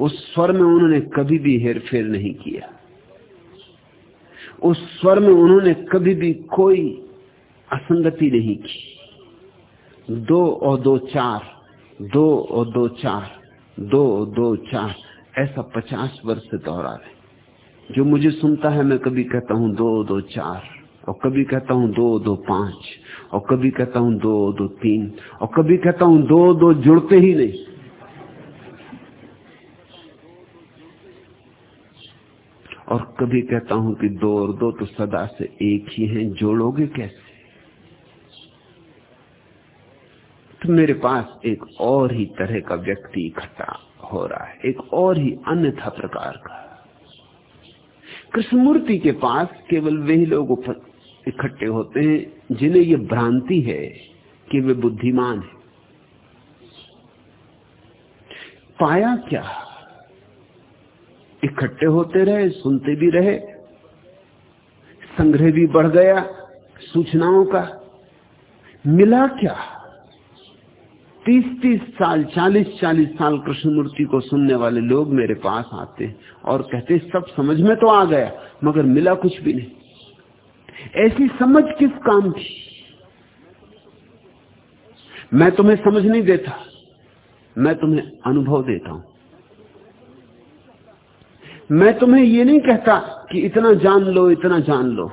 उस स्वर में उन्होंने कभी भी हेरफेर नहीं किया। उस स्वर में उन्होंने कभी भी कोई असंगति नहीं की। दो और दो चार दो और दो चार, दो दो चार, ऐसा पचास वर्ष से दोहरा रहे। जो मुझे सुनता है, मैं कभी कहता हूँ दो दो चार, और कभी कहता हूँ दो दो पाँच, और कभी कहता हूँ दो दो तीन, और कभी कहता हूँ दो दो जुड़ते ही नहीं। और कभी कहता हूँ कि दो और दो तो सदा से एक ही हैं, जोड़ोगे कैसे? तो मेरे पास एक और ही तरह का व्यक्ति इकट्ठा हो रहा है, एक और ही अन्यथा प्रकार का। कृष्णमूर्ति के पास केवल वही लोग इकट्ठे होते हैं जिन्हें ये भ्रांति है कि वे बुद्धिमान है। पाया क्या? इकट्ठे होते रहे, सुनते भी रहे, संग्रह भी बढ़ गया, सूचनाओं का। मिला क्या? तीस तीस साल चालीस चालीस साल कृष्णमूर्ति को सुनने वाले लोग मेरे पास आते और कहते सब समझ में तो आ गया, मगर मिला कुछ भी नहीं। ऐसी समझ किस काम की? मैं तुम्हें समझ नहीं देता, मैं तुम्हें अनुभव देता हूँ। मैं तुम्हें ये नहीं कहता कि इतना जान लो, इतना जान लो।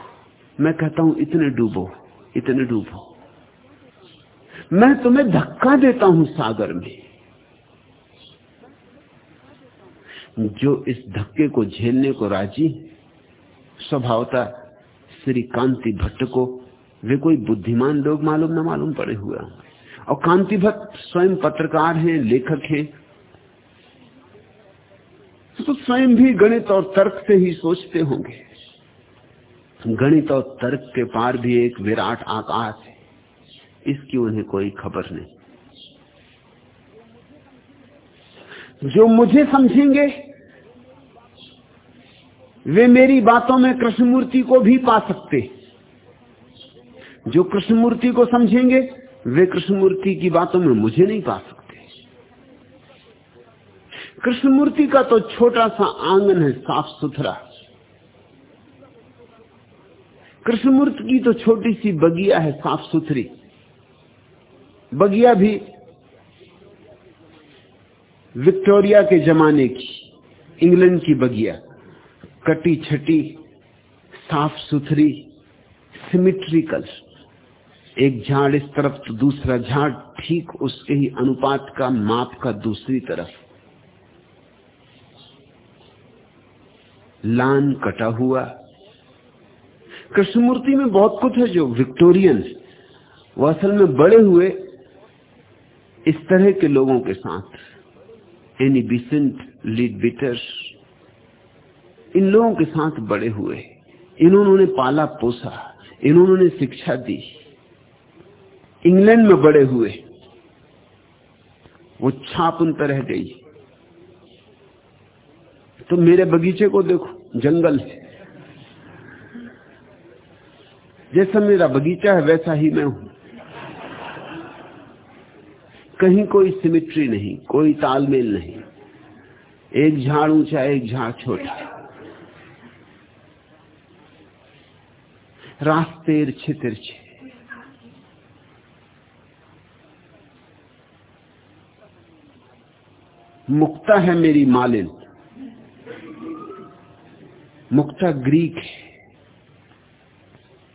मैं कहता हूँ, इतने डूबो इतने डूबो। मैं तुम्हें धक्का देता हूँ सागर में। जो इस धक्के को झेलने को राज़ी, स्वभावता श्री कांति भट्ट को वे कोई बुद्धिमान लोग मालूम ना मालूम पड़े हुए और कांति भट्ट स्वयं पत्रकार हैं, लेखक हैं। तो स्वयं भी गणित और तर्क से ही सोचते होंगे। गणित और तर्क के पार भी एक विराट आकाश है। इसकी उन्हें कोई खबर नहीं। जो मुझे समझेंगे, वे मेरी बातों में कृष्णमूर्ति को भी पा सकते। जो कृष्णमूर्ति को समझेंगे, वे कृष्णमूर्ति की बातों में मुझे नहीं पा सकते। कृष्णमूर्ति का तो छोटा सा आँगन है साफ़ सुथरा। कृष्णमूर्ति की तो छोटी सी बगिया है साफ़ सुथरी। बगिया भी विक्टोरिया के जमाने की, इंग्लैंड की बगिया कटी छटी साफ़ सुथरी सिमिट्रिकल एक झाड़ इस तरफ़ तो दूसरा झाड़, ठीक उसके ही अनुपात का माप का दूसरी तरफ़। लान कटा हुआ। कृष्णमूर्ति में बहुत कुछ है जो विक्टोरियन, वो असल में बड़े हुए इस तरह के लोगों के साथ एनी बिसेंट लीड बिटर्स इन लोगों के साथ बड़े हुए। इन्होंने पाला, पोसा, इन्होंने शिक्षा दी। इंग्लैंड में बड़े हुए। वो छाप उन पर रह गई। तो मेरे बगीचे को देखो, जंगल है। जैसा मेरा बगीचा है, वैसा ही मैं हूँ। कहीं कोई सिमिट्री नहीं, कोई तालमेल नहीं। एक झाड़ ऊँचा, एक झाड़ छोटा। रास्ते इर्छे तिरछे। मुक्ता है मेरी मालिन। मुक्ता ग्रीक है।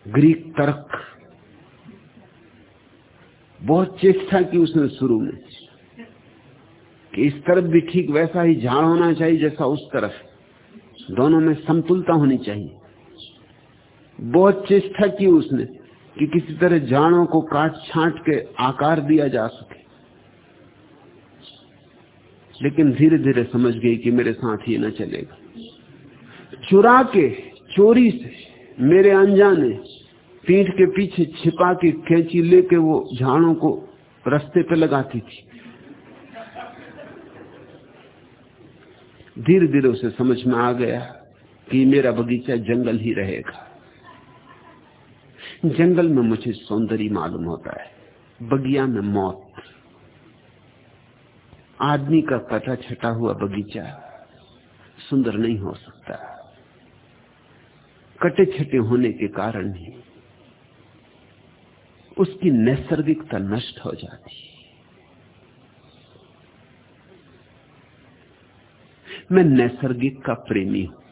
ग्रीक तर्क बहुत चेष्टा की उसने शुरू में कि। इस तरफ़ भी ठीक वैसा ही झाड़ होना चाहिए जैसा उस तरफ़। दोनों में समतुलता होनी चाहिए। बहुत चेष्टा की उसने कि किसी तरह झाड़ों को काट छांट के आकार दिया जा सके। लेकिन धीरे धीरे समझ गई कि मेरे साथ ये न चलेगा। चुरा के, चोरी से मेरे अनजाने पीठ के पीछे छिपा के कैंची लेके वो झाड़ों को रस्ते पे लगाती थी। धीरे धीरे उसे समझ में आ गया कि मेरा बगीचा जंगल ही रहेगा। जंगल में मुझे सौंदर्य मालूम होता है। बगिया में मौत। आदमी का कटा छटा हुआ बगीचा सुंदर नहीं हो सकता। कटे छटे होने के कारण ही उसकी नैसर्गिकता नष्ट हो जाती मैं नैसर्गिक का प्रेमी हूँ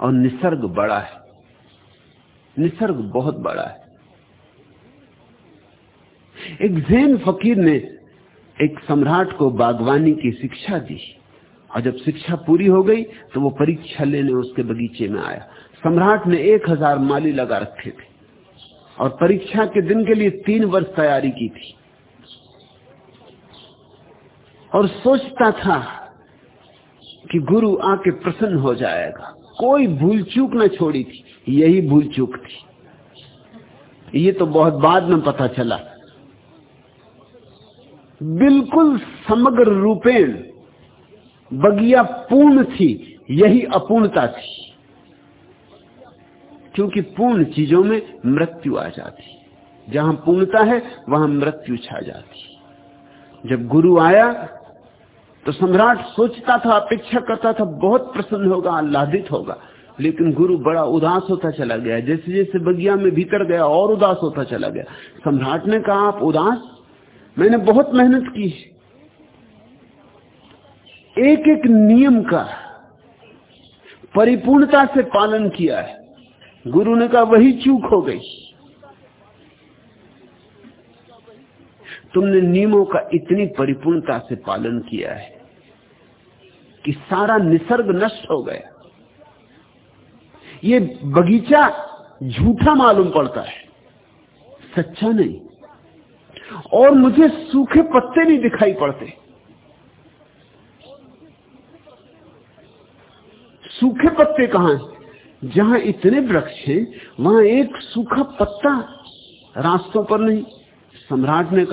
और निसर्ग बड़ा है। निसर्ग बहुत बड़ा है। एक जैन फकीर ने एक सम्राट को बागवानी की शिक्षा दी और जब शिक्षा पूरी हो गई तो वो परीक्षा लेने उसके बगीचे में आया। सम्राट ने एक हज़ार माली लगा रखे थे। और परीक्षा के दिन के लिए तीन वर्ष तैयारी की थी। और सोचता था कि गुरु आके प्रसन्न हो जाएगा। कोई भूल चूक न छोड़ी थी, यही भूल चूक थी। ये तो बहुत बाद में पता चला। बिल्कुल समग्र रूपेण बगिया पूर्ण थी, यही अपूर्णता थी। क्योंकि पूर्ण चीज़ों में मृत्यु आ जाती जहाँ पूर्णता है, वहाँ मृत्यु छा जाती जब गुरु आया तो सम्राट सोचता था, अपेक्षा करता था, बहुत प्रसन्न होगा, आह्लादित होगा। लेकिन गुरु बड़ा उदास होता चला गया। जैसे जैसे बगिया में भीतर गया, और उदास होता चला गया। सम्राट ने कहा, आप उदास? मैंने बहुत मेहनत की एक एक नियम का परिपूर्णता से पालन किया है। गुरु ने कहा, वही चूक हो गई। तुमने नियमों का इतनी परिपूर्णता से पालन किया है कि सारा निसर्ग नष्ट हो गया। ये बगीचा झूठा मालूम पड़ता है, सच्चा नहीं। और मुझे सूखे पत्ते नहीं दिखाई पड़ते। सूखे पत्ते कहाँ हैं? जहाँ इतने वृक्ष हैं वहाँ एक सूखा पत्ता रास्तों पर नहीं सम्राट ने